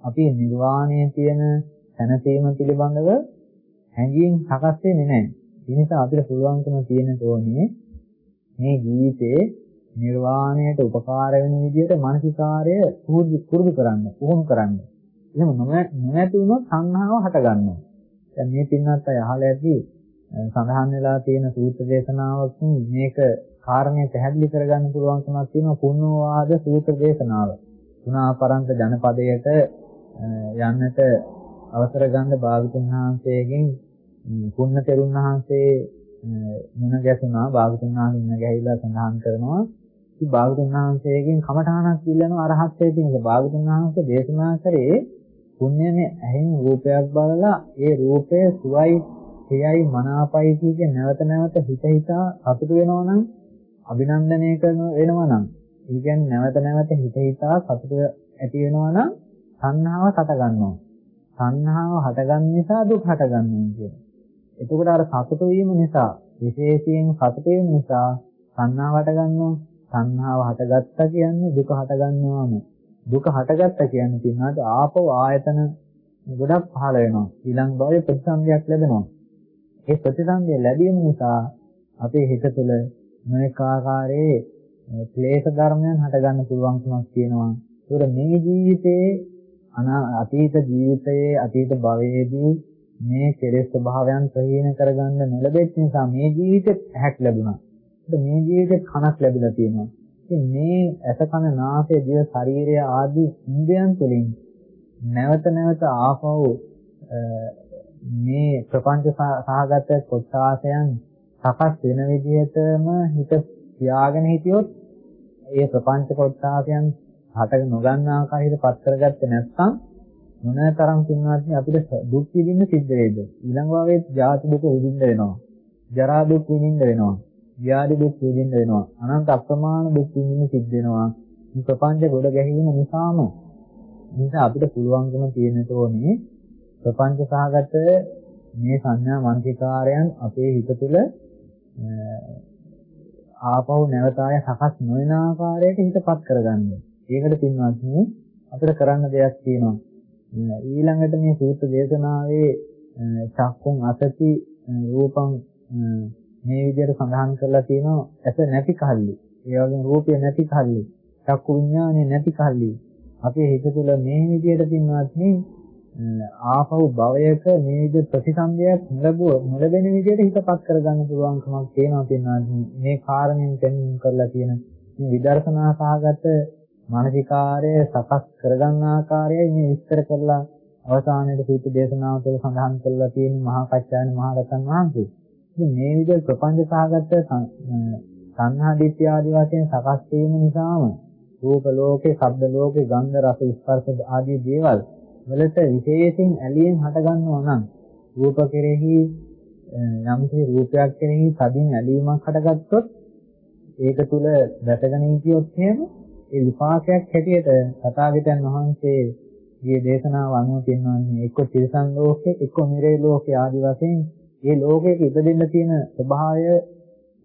අපි නිර්වාණය කියන දැනසීම පිළිබඳව හැඟීම් සකස් වෙන්නේ නැහැ. ඒ නිසා අපිට පුළුවන්කම තියෙන තෝනේ මේ ජීවිතේ නිර්වාණයට උපකාර වෙන විදිහට මානසිකාර්ය පුරුදු කරන්න, පුහුණු කරන්න. එහෙම නොනැති වුණොත් සංහාව හට ගන්නවා. දැන් මේ පින්වත් අය අහලා ඇති සඳහන් වෙලා තියෙන සූත්‍ර දේශනාවකින් මේක කාරණේ පැහැදිලි කරගන්න පුළුවන්කමක් තියෙනවා. පුන්නෝවාද සූත්‍ර දේශනාව. තුනාපරන්ත ජනපදයට යන්නට අවසර ගන්න භාගතුන් වහන්සේගෙන් පුන්න තෙරුන් වහන්සේ මුණ ගැසුණා. භාගතුන් වහන්සේ මුණ ගැහිලා සඳහන් කරනවා. ඉතින් භාගතුන් වහන්සේගෙන් කමඨාණක් ඉල්ලනවා අරහත්ත්වයේ තියෙන භාගතුන් වහන්සේ දේශනා කරේ පුණ්‍යනේ ඇහෙන් රූපයක් බලලා ඒ රූපය සුවයි ප්‍රියයි මනාපයි කියන නැවත නැවත හිත හිතා සතුට වෙනවා නම් අභිනන්දනය කරන වෙනවා නම් ඒ කියන්නේ නැවත නැවත හිත හිතා සතුට ඇති වෙනවා නම් සංහාව හට ගන්නවා. සංහාව හටගන්න නිසා දුක් හට ගන්නවා කියන්නේ. එතකොට අර සතුට වීම නිසා විශේෂයෙන් සතුට වීම නිසා සංහාව හට ගන්නවා. සංහාව හටගත්තා කියන්නේ දුක හට ගන්නවාම. දුක හටගත්තා කියන්නේ තියනවාද ආපව ආයතන ගොඩක් පහළ වෙනවා. ඊළඟ භවයේ ප්‍රතිසන්දියක් ලැබෙනවා. ඒ ප්‍රතිසන්දිය ලැබීම නිසා අපේ හිත තුළ නොඑක ආකාරයේ ක්ලේශ ධර්මයන් හටගන්න පුළුවන්කමක් තියෙනවා. ඒතර මේ ජීවිතයේ අතීත ජීවිතයේ අතීත භවයේදී මේ කෙලෙස් ස්වභාවයන් ප්‍රහීන කරගන්න නොලැබෙච්ච නිසා මේ ජීවිතෙත් ඇහැක් ලැබුණා. ඒත් මේ ජීවිතෙත් කනක් ලැබිලා තියෙනවා. ඉතින් මේ ඇස කන නාසය දිව ශරීරය ආදී ඉන්ද්‍රයන් තුළින් නැවත නැවත ආපහු මේ ප්‍රපංච සහගත කොටාසයන් සකස් වෙන විදිහටම හිත තියාගෙන හිටියොත් ඒ ප්‍රපංච කොටාසයන් හට නොගන්න ආකාරයට පත් කරගත්තේ නැත්නම් මොනතරම් කින්වත් අපිට දුක් විඳින්න සිද්ධ වේද ඊළඟ භවයේ ජාති දුක විඳින්න වෙනවා. ජරා දුක් විඳින්න වෙනවා. ව්‍යාධි දුක් විඳින්න වෙනවා. අනන්ත අප්‍රමාණ දුක් විඳින්න සිද්ධ වෙනවා. මේ ප්‍රපංච ගොඩ ගැහිීම නිසාම. නිසා අපිට පුළුවන්කම තියෙන තෝනේ ප්‍රපංච සහගත මේ සංඥා මනසිකාරයන් අපේ හිත තුළ ආපහු නැවත ආය සකස් නොවන ආකාරයට හිතපත් කරගන්න. ඒකට පින්වත්නි අපිට කරන්න දෙයක් තියෙනවා. ඊළඟට මේ සූත්‍ර දේශනාවේ චක්කුන් අසති රූපං මේ විදිහට සඳහන් කරලා තියෙනවා ඇස නැති කල්ලි. ඒ වගේම රූපය නැති කල්ලි. චක්කු විඥානය නැති කල්ලි. අපේ හිත තුළ මේ විදිහට පින්වත්නි ආපහු භවයක මේ විදිහ ප්‍රතිසන්දියක් ලැබුව නොලැබෙන විදිහට හිතපත් කරගන්න පුළුවන්කමක් තියෙනවා කියනවා මේ කාරණෙන් පෙන්වන්න කරලා තියෙන මේ විදර්ශනා සහගත මානසිකාර්ය සකස් කරගන්න ආකාරයයි මේ විස්තර කරලා අවසානයේ සූත්‍ර දේශනාව තුළ සඳහන් කරලා තියෙන මහා කච්චායන මහ රහතන් වහන්සේ. ඉතින් මේ විදිහට ප්‍රපංච සහගත සංහා දිට්ඨිය ආදී වශයෙන් සකස් වීම නිසාම රූප ලෝකේ, ශබ්ද ලෝකේ, ගන්ධ රස ස්පර්ශ ආදී දේවල් වලට විශේෂයෙන් ඇලීම් හටගන්නවා නම් රූප කෙරෙහි යම්කිසි රූපයක් කෙරෙහි තදින් ඇලීමක් හටගත්තොත් ඒක තුල දැසගෙන හිටියොත් එහෙම ඒ විපාකයක් හැටියට තථාගතයන් වහන්සේ මේ දේශනාව අනුව පෙන්වන්නේ එක්ක තිරසන් ලෝකේ එක්ක මිරේ ලෝකේ ආදි වශයෙන් මේ ලෝකයක ඉපදෙන්න තියෙන ස්වභාවය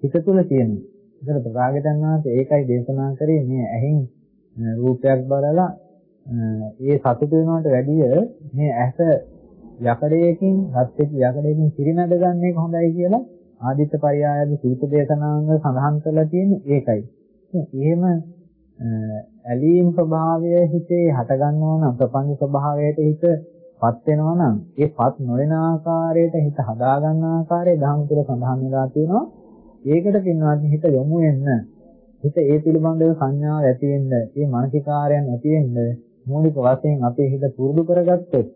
හිත තුළ තියෙනවා. ඒකට ප්‍රාගතන් වහන්සේ ඒකයි දේශනා කරේ මේ ඇහින් රූපයක් බලලා ඒ සතුට වෙනවට වැඩිය මේ ඇස යකඩයකින් හත් වෙච්ච යකඩයකින් පිරිනැද ගන්න එක හොඳයි කියලා ආදිත්‍ය පරියායදී සූත්‍ර දේශනාංග සඳහන් කරලා තියෙන්නේ ඒකයි. එහෙම ඇලීම් ස්වභාවය හිතේ හට ගන්නවා නම් ප්‍රපංච ස්වභාවයට හිතපත් වෙනවා නම් ඒපත් නොවන ආකාරයට හිත හදා ගන්න ආකාරය දහම් තුළ සඳහන් වෙලා තියෙනවා. ඒකට පින්වත් හිත යොමු වෙන්න හිත ඒ පිළිබඳව සංඥාව ඇති වෙන්න, මේ මානසිකාරයන් ඇති වෙන්න මූලික වශයෙන් අපේ හිත පුරුදු කරගත්තොත්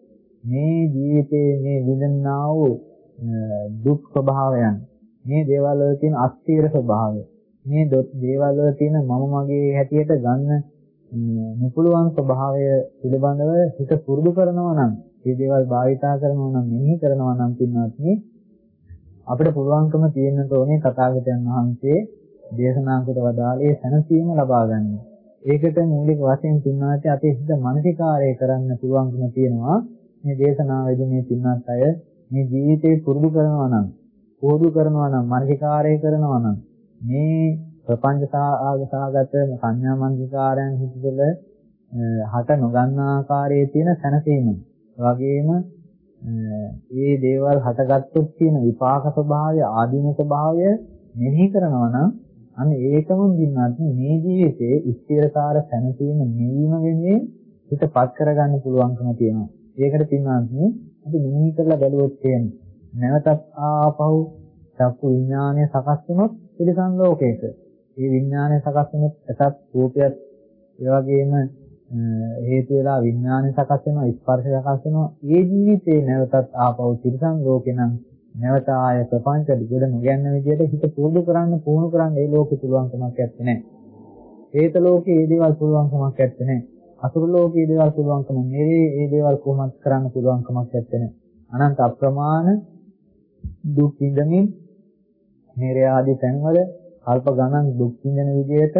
මේ ජීවිතයේ මේ විඳින්නා වූ දුක් ස්වභාවයන් මේ දේවල් වල තියෙන අස්ථීර ස්වභාවය මේ දේවල් වල තියෙන මම මගේ හැටියට ගන්න මුපුලුවන් ස්වභාවය පිළිබඳව හිත පුරුදු කරනවා නම් මේ දේවල් භාවිතා කරනවා නම් මෙනෙහි කරනවා නම් පින්වත්නි අපිට පුළුවන්කම තියෙන්න ඕනේ තථාගතයන් වහන්සේ දේශනා කොට වදාළේ සැනසීම ලබා ගන්න. ඒකට මූලික වශයෙන් පින්වත්නි අපේ හිත මානසිකාරය කරන්න පුළුවන්කම තියෙනවා. මේ දේශනාවේදී මේ පින්වත් අය මේ ජීවිතේ පුරුදු කරනවා නම් පුරුදු කරනවා නම් මානසිකාරය කරනවා නම් මේ ප්‍රපංච සාගත සංඥා මනසිකාරයන් හිතවල හට නොගන්න ආකාරයේ තියෙන සැනසීම. වගේම මේ දේවල් හටගත්තොත් තියෙන විපාක ස්වභාවය ආදීන ස්වභාවය මෙනෙහි කරනවා නම් අන්න ඒකම දින්නත් මේ ජීවිතයේ ස්ථිරකාර සැනසීම නිවීම වෙනුවෙන් හිතපත් කරගන්න පුළුවන්කම තියෙනවා. ඒකට පින්වත්නි අපි මෙනෙහි කරලා බැලුවොත් තේන්නේ නැවතත් ආපහු චක්කු විඥානය සකස් වුණොත් පිළිසන් ලෝකයක. ඒ විඥානය සකස් වුණොත් එසත් රූපයක් ඒ වගේම හේතු වෙලා විඥානය සකස් වෙනවා ස්පර්ශ සකස් වෙනවා. ඒ ජීවිතේ නැවතත් ආපහු පිළිසන් ලෝකේ නම් නැවත ආය ප්‍රපංච දිගට නොගන්න විදිහට හිත පුරුදු කරන්න පුහුණු කරන්න ඒ ලෝකෙ පුළුවන්කමක් නැත්තේ නෑ. හේත ලෝකේ ඒ දේවල් පුළුවන්කමක් නැත්තේ නෑ. අසුර ලෝකේ ඒ දේවල් පුළුවන්කම නෙවෙයි ඒ දේවල් කොහොමද කරන්න පුළුවන්කමක් නැත්තේ නෑ. අනන්ත අප්‍රමාණ දුක් විඳමින් නිරය ආදී තැන්වල කල්ප ගණන් දුක් විඳින විදිහට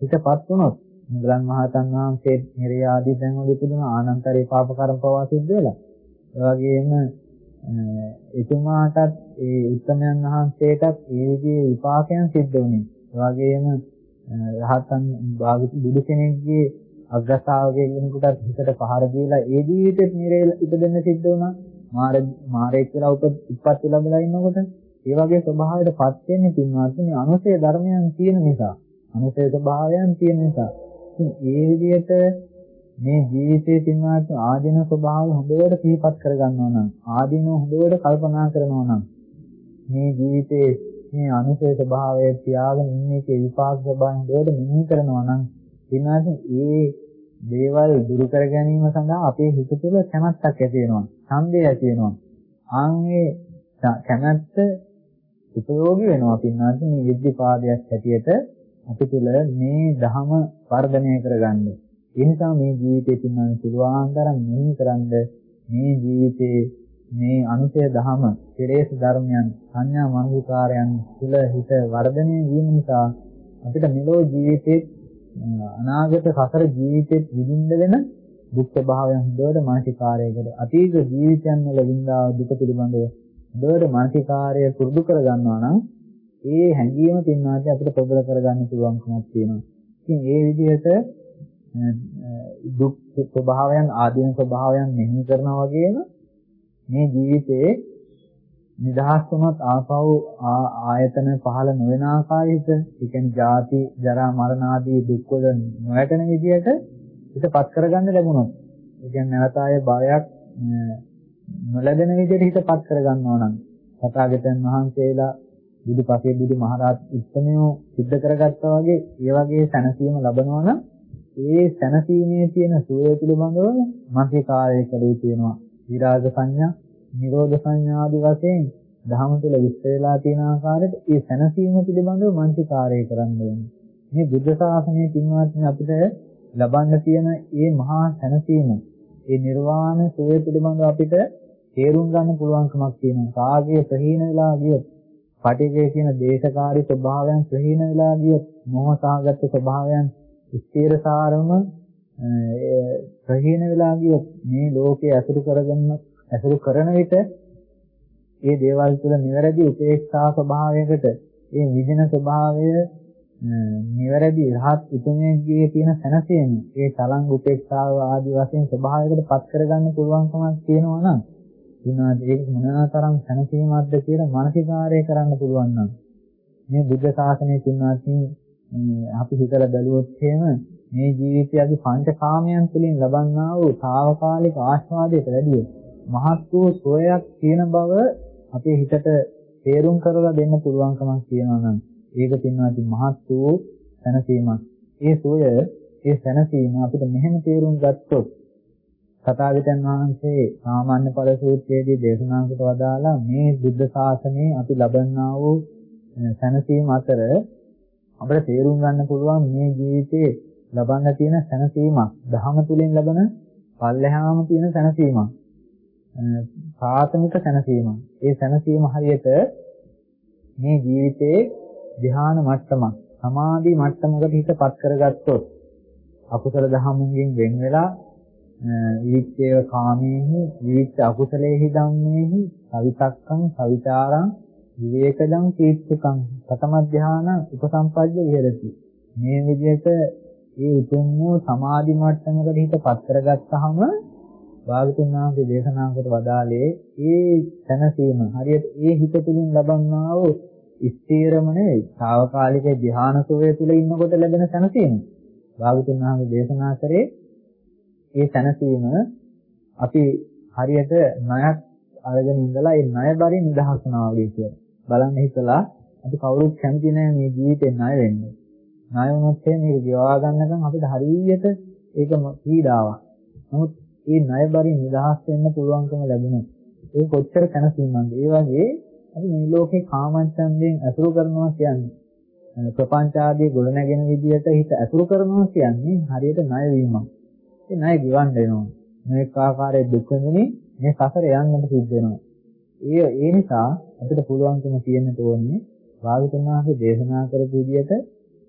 හිතපත් වුණොත් මුගලන් මහතන් වහන්සේ නිරය ආදී තැන්වල ඉපදුන ආනන්තරේ පාප කර්ම පවා සිද්ධ වෙලා. ඒ වගේම එතුමාටත් ඒ උත්තමයන් වහන්සේටත් ඒ විදිහේ විපාකයන් සිද්ධ වුණේ. ඒ වගේම රහතන් භාගතු බුදු කෙනෙක්ගේ අග්‍රසාවකයෙක් කෙනෙකුටත් හිතට පහර දීලා ඒ ජීවිතෙත් නිරේ ඉපදෙන්න සිද්ධ වුණා. මාර මාරයෙක් කියලා උපත් ලැබලා ඉන්නකොට ඒ වගේ ස්වභාවයකටපත් වෙන්නේ පින්වත් මේ අනුසය ධර්මයන් තියෙන නිසා අනුසය ස්වභාවයන් තියෙන නිසා ඉතින් ඒ විදිහට මේ ජීවිතයේ පින්වත් ආදීන ස්වභාවය හොඳට සිහිපත් කරගන්නවා නම් ආදීන හොඳට කල්පනා කරනවා නම් මේ ජීවිතයේ මේ අනුසය ස්වභාවය තියාගෙන ඉන්නේ විපාක ස්වභාවය හොඳට මෙනෙහි කරනවා නම් පින්වත් ඒ දේවල් දුරු කර ගැනීම සඳහා අපේ හිත තුළ කැමැත්තක් ඇති වෙනවා. ඡන්දය ඇති වෙනවා. ආන්ගේ කැමැත්ත උපයෝගී වෙනවා පින්නාත් මේ විද්‍යාපාදයක් හැටියට අපි තුළ මේ ධහම වර්ධනය කරගන්න. ඒ නිසා මේ ජීවිතේ පින්නාත් සිල්වාන්තරම් මෙහි කරන්ද මේ ජීවිතේ මේ අනුසය ධහම, කෙලෙස් ධර්මයන්, සංඥා මනෝකාරයන් තුළ හිත වර්ධනය වීම නිසා අපිට මෙලෝ ජීවිතේ අනාගත සසර ජීවිතෙත් විඳින්න වෙන දුක් ස්වභාවයන් හොඳට මානසිකාරයකට අතීත ජීවිතයන් වල විඳා දුක පිළිබඳව හොඳට මානසිකාරය පුරුදු කර ගන්නවා නම් ඒ හැඟීම තින්නාට අපිට ප්‍රබල කරගන්න පුළුවන්කමක් තියෙනවා. ඉතින් ඒ විදිහට දුක් ස්වභාවයන් ආදීන ස්වභාවයන් මෙහි කරනා වගේම මේ ජීවිතයේ නිදහස් වුණොත් ආපහු ආයතන පහළ නොවන ආකාරයට ඒ කියන්නේ ජාති ජරා මරණ ආදී දුක් වල නොයැටෙන විදිහට හිතපත් කරගන්න ලැබුණොත් ඒ කියන්නේ නැවත ආයේ භවයක් නොලැබෙන විදිහට හිතපත් කරගන්නවා නම් තථාගතයන් වහන්සේලා බුදුපසේ බුදු මහරහත් උත්තමයෝ සිද්ධ කරගත්තා වගේ ඒ වගේ සැනසීම ලබනවා නම් ඒ සැනසීමේ තියෙන සුවය පිළිබඳව මානසිකාරය කළ යුතු වෙනවා. විරාග සංඥා, නිරෝධ සංඥා ආදී වශයෙන් දහම තුළ විස්තර වෙලා තියෙන ආකාරයට ඒ සැනසීම පිළිබඳව මානසිකාරය කරන්න ඕනේ. මේ බුද්ධ ශාසනයේ පින්වත්නි අපිට ලබන්න තියෙන මේ මහා සැනසීම, ඒ නිර්වාණ සෝය පිළිබඳව අපිට තේරුම් ගන්න පුළුවන්කමක් තියෙනවා. කාගේ ප්‍රහීන වෙලා ගියොත්, පටිඝය කියන දේශකාරී ස්වභාවයන් ප්‍රහීන වෙලා ගියොත්, මොහසාගත ස්වභාවයන් ස්ථිරසාරම ප්‍රහීන වෙලා ගියොත් මේ ලෝකයේ අසුරු කරගන්න අසුරු කරන විට ඒ දේවල් තුළ නිවැරදි උපේක්ෂා ස්වභාවයකට ඒ විදින ස්වභාවය නිවැරදි රහත් උතුමෙක්ගේ තියෙන සැනසීම ඒ තරංග උපේක්ෂාව ආදී වශයෙන් ස්වභාවයකට පත් කරගන්න පුළුවන්කමක් තියෙනවා නම් දුනාද ඒක මොනතරම් සැනසීමක්ද කියලා මානසිකාරය කරන්න පුළුවන් නම් මේ බුද්ධ ශාසනය තුන්වත් අපි හිතලා බැලුවොත් එහෙම මේ ජීවිතය අපි පංචකාමයන් තුළින් ලබන්නා වූ తాවකාලික ආස්වාදයට වැඩිය මහත් වූ සෝයක් තියෙන බව අපේ හිතට තේරුම් කරලා දෙන්න පුළුවන්කමක් තියෙනවා නම් ඒක පින්වාදී මහත් වූ සැනසීමක්. ඒ සෝය ඒ සැනසීම අපිට මෙහෙම තේරුම් ගත්තොත් තථාගතයන් වහන්සේ සාමාන්‍ය ඵල සූත්‍රයේදී දේශනා කොට වදාලා මේ බුද්ධ ශාසනයේ අපි ලබන්නා වූ සැනසීම අතර අපිට තේරුම් ගන්න පුළුවන් මේ ජීවිතේ ලබන්න තියෙන සැනසීමක් දහම තුලින් ලබන පල්ලෙහාම තියෙන සැනසීමක් ප්‍රාථමික සැනසීමක්. ඒ සැනසීම හරියට මේ ජීවිතයේ ධ්‍යාන මට්ටමක්, සමාධි මට්ටමකට හිතපත් කරගත්තොත් අකුසල දහමුන්ගෙන් වෙන් වෙලා විවිච්ඡේව කාමේහි විවිච්ඡ අකුසලේහි ධම්මේහි සවිතක්කං සවිචාරං විවේකදං කීර්තිකං ප්‍රථම ධ්‍යාන උපසම්පජ්ජ විහෙරති මේ විදිහට ඒ උතුම් වූ සමාධි මට්ටමකට හිතපත් කරගත්තාම භාගතුන් වහන්සේ දේශනා කොට වදාළේ ඒ තනසීම හරියට ඒ හිත තුලින් ලබන්නා වූ ස්ථීරම නෙවෙයි. తాවකාලික ධ්‍යාන සෝය තුල ඉන්නකොට ලැබෙන තනසීම. භාගතුන් වහන්සේ දේශනා කරේ ඒ තනසීම අපි හරියට ණයක් අරගෙන ඉඳලා ඒ ණය බරින් නිදහස් වුණා වගේ කියලා. බලන්න හිතලා අපි කවුරුත් කැමති නැහැ මේ ජීවිතේ ණය වෙන්න. ණය වුණොත් මේක ගෙවා ගන්නකම් අපිට හරියට ඒක පීඩාවක්. නමුත් ඒ ණය බරින් නිදහස් වෙන්න පුළුවන්කම ලැබුණොත් ඒ කොච්චර කනසීමක්ද ඒ වගේ අපි මේ ලෝකේ කාමච්ඡන්දයෙන් අසුරු කරනවා කියන්නේ ප්‍රපංච ආදී ගොඩනැගෙන විදියට හිත අසුරු කරනවා කියන්නේ හරියට ණය වීමක්. ඒ ණය ගිවන්න වෙනවා. මේක ආකාරයේ දුක් වෙනනේ මේ සසර යන්නට සිද්ධ වෙනවා. ඒ ඒ නිසා අපිට පුළුවන්කම තියෙන්න ඕනේ වාග්තුනාගේ දේශනා කරපු විදියට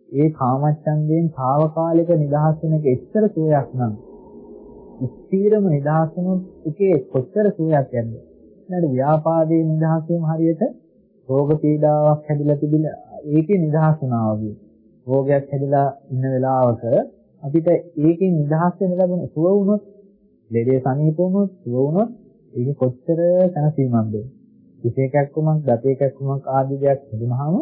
ඒ කාමච්ඡන්දයෙන් తాවකාලික නිදහස් වෙන එක එච්චර සුවයක් නම් ස්ථීරම නිදහස් වුණොත් එකේ කොච්චර සුවයක් යන්නේ. ඊළඟ ව්‍යාපාදයේ නිදහස් වීම හරියට රෝග පීඩාවක් හැදිලා තිබිලා ඒකේ නිදහස් වුණා වගේ. රෝගයක් හැදිලා ඉන්න වෙලාවක අපිට ඒකෙන් නිදහස් වෙන්න ලැබුණ සුව වුණොත්, ලෙඩේ සනීප වුණොත්, සුව වුණොත් ඒක කොච්චර සැනසීමක්ද? විශේෂයක් කුමක්, දතේකක් කුමක් ආදී දෙයක් හදුනහම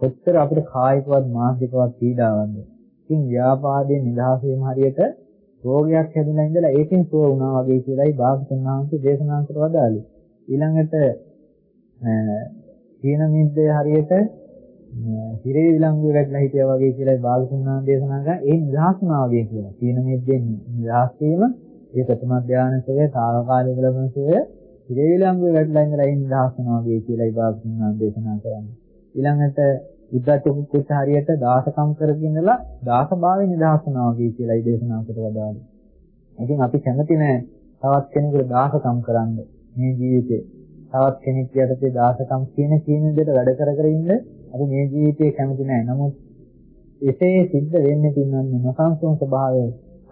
කොච්චර අපිට කායිකවත් මානසිකවත් පීඩාවක්ද? ඉතින් ව්‍යාපාදයේ නිදහස් වීම හරියට රෝගයක් හැදිලා ඉඳලා ඒකෙන් සුව වුණා වගේ කියලායි භාගතුන් වහන්සේ දේශනා කර වදාළේ. ඊළඟට සීන මිද්දේ හරියට හිරේ විලංගුවේ වැටලා හිටියා වගේ කියලායි භාගතුන් වහන්සේ දේශනා කරා. ඒ නිදහස් වුණා වගේ කියලා. සීන මිද්දෙන් නිදහස් වීම ඒ ප්‍රථම ධානයසෝය සාවකාලික ලබනසෝය හිරේ විලංගුවේ වැටලා ඉඳලා ඒ නිදහස් වුණා වගේ කියලායි භාගතුන් වහන්සේ දේශනා කරන්නේ. ඊළඟට උද්දච්ච කුච්ච හරියට දාසකම් කරගෙන ඉඳලා දාසභාවයෙන් නිදහස් වෙනවා වගේ කියලායි දේශනා කොට වදාළේ. ඉතින් අපි කැමති නෑ තවත් කෙනෙකුට දාසකම් කරන්න මේ ජීවිතේ. තවත් කෙනෙක් යටතේ දාසකම් කියන කියන විදිහට වැඩ කර කර ඉන්න අපි මේ ජීවිතේ කැමති නෑ. නමුත් එසේ සිද්ධ වෙන්නේ තින්නන්නේ නොසන්සුන් ස්වභාවය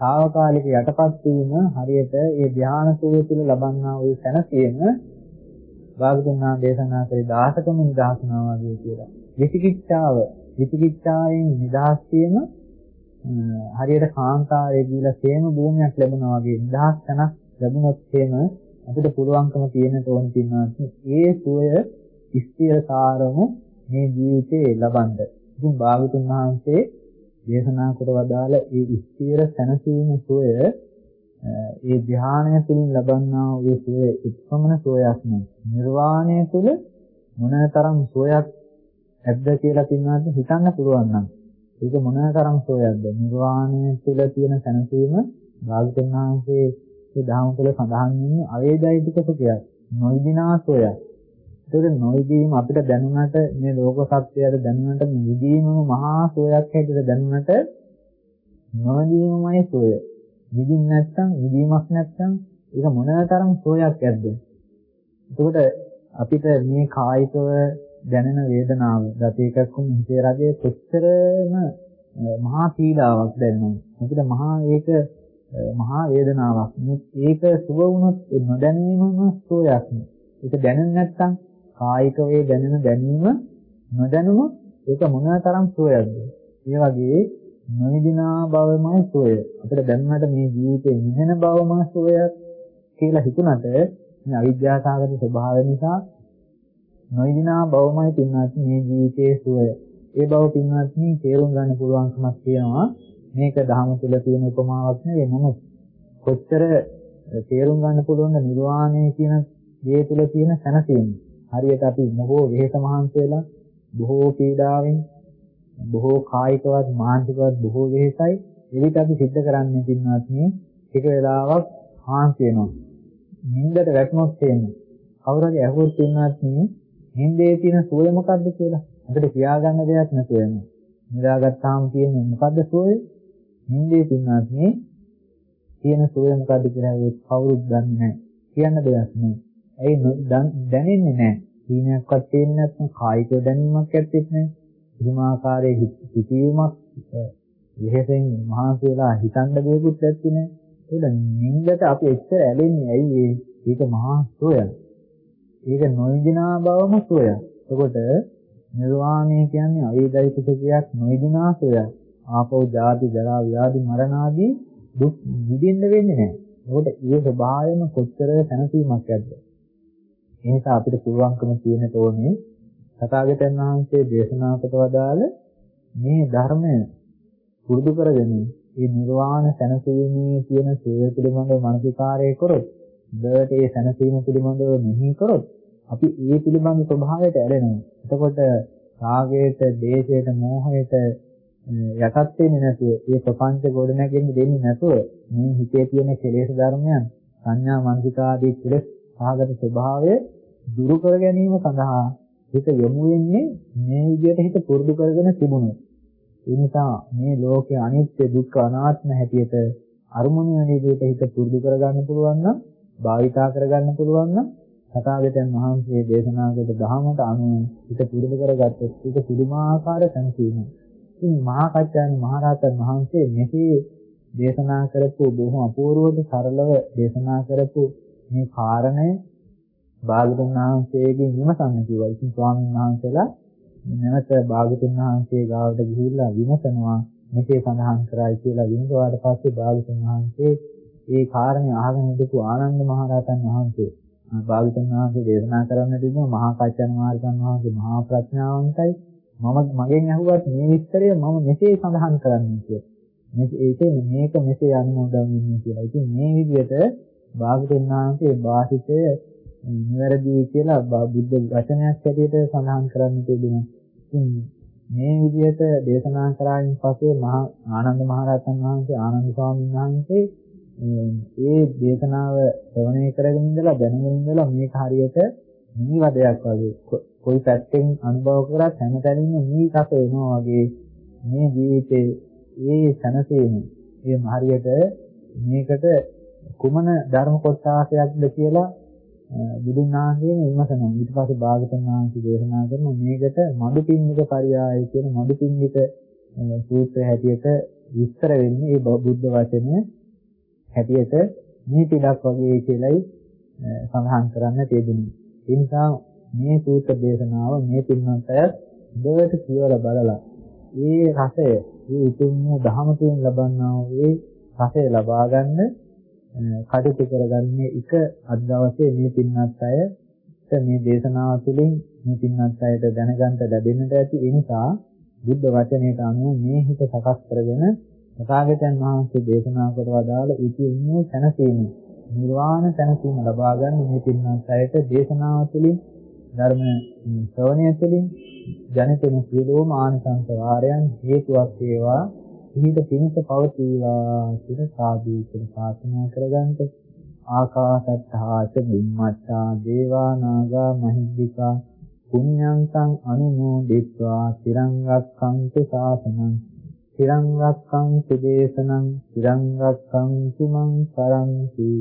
తాවකාලික යටපත් වීම හරියට ඒ ධ්‍යාන සෝය තුළ ලබන්නා වූ සැනසීම භාගතුන්හා දේශනා කරේ දාසකම නිදහස්නවා වගේ කියලා. විචිකිච්ඡාව විචිකිච්ඡාවෙන් නිදහස් වීම හරියට කාන්තාරයේ ගිහිලා සේම භූමියක් ලැබුණා වගේ නිදහස් තැනක් ලැබුණොත් එහෙම අපිට පුළුවන්කම තියෙන තෝන් තියනවා ඒ සුවය ස්ථිරකාරම මේ ජීවිතේ ලබන්න. ඉතින් භාගතුන් වහන්සේ දේශනා කොට වදාළ ඒ ස්ථිර සැනසීම සුවය ඒ ධානය තුළින් ලබන්නා වූ සුවය උත්පමන සුවයක් නෙවෙයි. නිර්වාණය තුළ මොනතරම් සුවයක් ඇද්ද කියලා පින්වත් හිතන්න පුළුවන් නම් ඒක මොනතරම් සෝයක්ද? නිර්වාණය තුළ තියෙන සැනසීම භාගතුන් වහන්සේ ඒ ධර්ම තුළ සඳහන් වෙන්නේ අවේදයිතික සුඛයක්. නොයිදිනා සෝයක්. ඒකට නොයිදීම අපිට දැනුණට මේ ලෝක සත්‍යයට දැනුණට නිදීමම මහා සෝයක් හැටියට දැනුණට නොනිදීමමයි සෝය. නිදින් නැත්තම් නිදීමක් නැත්තම් ඒක මොනතරම් සෝයක් ඇද්ද? එතකොට අපිට මේ කායිකව දැනෙන වේදනාව ගත එකක් වුණ හිතේ රජයේ කොච්චරම මහා පීඩාවක් දැනෙනවා. මොකද මහා ඒක මහා වේදනාවක්. ඒක සුව වුණොත් නොදැනීමම සෝයක් නේ. ඒක දැනෙන්නේ නැත්නම් කායික වේ දැනෙන දැනීම නොදැනුම ඒක මොනතරම් සෝයක්ද? ඒ වගේ නොනිදිනා බවමයි සෝය. අපිට දැනනට මේ ජීවිතේ නිදෙන බවම සෝයක් කියලා හිතුණට මේ අවිද්‍යාසගත ස්වභාවය නිසා නොයිදිනා බවමයි පින්වත් මේ ජීවිතයේ සුවය. ඒ බව පින්වත් මේ තේරුම් ගන්න පුළුවන්කමක් තියෙනවා. මේක ධහම තුළ තියෙන උපමාවක් නෙවෙයි නමුත් කොච්චර තේරුම් ගන්න පුළුවන් නිර්වාණය කියන දේ තුළ තියෙන සැනසීම. හරියට අපි මොහෝ වෙහෙස මහන්සි වෙලා බොහෝ පීඩාවෙන් බොහෝ කායිකවත් මානසිකවත් බොහෝ වෙහෙසයි එවිට අපි සිද්ධ කරන්නේ පින්වත් මේ ටික වෙලාවක් හාන්සි වෙනවා. නින්දට වැටුණොත් තේන්නේ. කවුරු හරි ඇහුවොත් පින්වත් මේ නින්දේ තියෙන සුවය මොකද්ද කියලා අපිට කියාගන්න දෙයක් නැති වෙනවා. නිදාගත්තාම තියෙන්නේ මොකද්ද සුවය? නින්දේ පින්නත් මේ තියෙන සුවය මොකද්ද කියලා ඒ කවුරුත් දන්නේ නැහැ. කියන්න දෙයක් නැහැ. ඇයි දැනෙන්නේ නැහැ. සීනයක්වත් තේන්නේ නැත්නම් කායික දැනීමක් ඇත්තෙත් නැහැ. කිසිම ආකාරයේ හිතීමක් විහෙසෙන් මහන්සි වෙලා හිතන්න දෙයක්වත් ඇත්තේ නැහැ. ඒක නින්දට අපි එච්චර ඇලෙන්නේ ඇයි ඒක මහා සුවයක්. ඒක නොයිදිනා බවම සෝයක්. එතකොට නිර්වාණය කියන්නේ අවේදිත සුඛයක් නොයිදිනා සෝයක්. ආපෝ ජාති ජරා ව්‍යාධි මරණ ආදී දුක් විඳින්න වෙන්නේ නැහැ. ඒකට ඒ ස්වභාවයම කොච්චර සැනසීමක් ඇද්ද? ඒ නිසා අපිට පුළුවන්කම තියෙන තෝනේ තථාගතයන් වහන්සේ දේශනා කොට වදාළ මේ ධර්මය පුරුදු කරගෙන මේ නිර්වාණ සැනසීමේ තියෙන සේව පිළිබඳව මානසිකාරය කරොත් දයට ඒ සැනසීම පිළිබඳව මෙහි කරොත් අපි ඒ පිළිබඳ ස්වභාවයට ඇලෙනවා. එතකොට රාගයට, දේශයට, මෝහයට යටත් වෙන්නේ නැතුව, ඒ ප්‍රපංච ගොඩ නැගෙන්නේ දෙන්නේ නැතුව මේ හිතේ තියෙන කෙලෙස් ධර්මයන්, සංඥා මනසික ආදී කෙලෙස් සහගත ස්වභාවය දුරු කර ගැනීම සඳහා හිත යොමු වෙන්නේ මේ විදිහට හිත පුරුදු කරගෙන තිබුණොත්. ඒ නිසා මේ ලෝකයේ අනිත්‍ය දුක්ඛ අනාත්ම හැටියට අරමුණු වෙන විදිහට හිත පුරුදු කරගන්න පුළුවන් නම් භාවිතා කරගන්න පුළුවන් නම් තථාගතයන් වහන්සේ දේශනා කළ ධහමට අනුව හිත පුරුදු කරගත්තොත් ඒක පුදුමාකාර සංකීර්ණයි. ඉතින් මහා කච්චායන මහරහතන් වහන්සේ මෙහි දේශනා කරපු බොහොම අපූර්වව සරලව දේශනා කරපු මේ කාරණය භාගතුන් වහන්සේගෙන් විමසන්න කිව්වා. ඉතින් ස්වාමීන් වහන්සේලා නැවත භාගතුන් වහන්සේ ගාවට ගිහිල්ලා විමසනවා මෙසේ සඳහන් කරයි කියලා විමසුවාට පස්සේ භාගතුන් වහන්සේ ඒ කාරණේ අහගෙන ඉඳපු ආනන්ද මහරහතන් වහන්සේ භාගතුන් වහන්සේ දේශනා කරන්න තිබුණා මහා කච්චන මහරහතන් වහන්සේ මහා ප්‍රඥාවන්තයි මම මගෙන් අහුවත් මේ විස්තරය මම මෙසේ සඳහන් කරන්නේ කියලා. මේ ඒකේ මේක මෙසේ අනුමෝදන් වෙන්නේ කියලා. ඉතින් මේ විදිහට භාගතුන් වහන්සේ වාසිතය නිවැරදි කියලා බුද්ධ වචනයක් ඇටියට සඳහන් කරන්න තිබුණා. ඉතින් මේ විදිහට දේශනා කරායින් පස්සේ මහා ආනන්ද මහරහතන් වහන්සේ ආනන්ද ස්වාමීන් වහන්සේ ඒ දේශනාව ශ්‍රවණය කරගෙන ඉඳලා දැනගෙන ඉඳලා මේක හරියට නිවදයක් වගේ කොයි පැත්තෙන් අනුභව කරත් හැමතැනින්ම මේ රස එනවා වගේ මේ ජීවිතේ ඒ සැනසීම ඒ හරියට මේකට කුමන ධර්ම කොටසක්ද කියලා බුදුන් වහන්සේ විමසනවා ඊට පස්සේ භාගතුන් වහන්සේ දේශනා කරන මේකට මදුපින්නික පරියාය කියන මදුපින්නික සූත්‍රය හැටියට විස්තර වෙන්නේ ඒ බුද්ධ වචනය හැටියට නීතියක් වගේ කියලයි සඳහන් කරන්න තියෙන්නේ. ඒ නිසා මේ සූත්‍ර දේශනාව මේ පින්වත් අය දෙවට කියවලා බලලා ඒ රසය, ඒ උතුම් දහම තුලින් ලබන්නා වූ ඒ රසය ලබා ගන්න කටයුතු කරගන්නේ එක අද දවසේ මේ පින්වත් අය. මේ දේශනාව තුළින් මේ පින්වත් අයට දැනගන්න ලැබෙන්නට ඇති. ඒ නිසා බුද්ධ වචනයට අනුව මේ හිත සකස් කරගෙන තථාගතයන් වහන්සේ දේශනා කොට වදාළ ඉතින්නේ සැනසීම නිර්වාණ සැනසීම ලබා ගන්න මේ පින්වත් අයට දේශනාව තුළින් ධර්ම ශ්‍රවණය තුළින් ජනිත වෙන සියලුම ආනිසංස වාරයන් හේතුවක් වේවා. හිත පිණිස පවතිවා කියලා සාදු කියලා ප්‍රාර්ථනා කරගන්නට ආකාශත්තාච බුම්මත්තා දේවා නාග මහිද්దికා පුඤ්ඤන්තං අනුමෝදිත්වා තිරං රක්ඛන්තු ශාසනං තිරං රක්ඛන්තු දේශනං තිරං රක්ඛන්තු මං පරන්ති.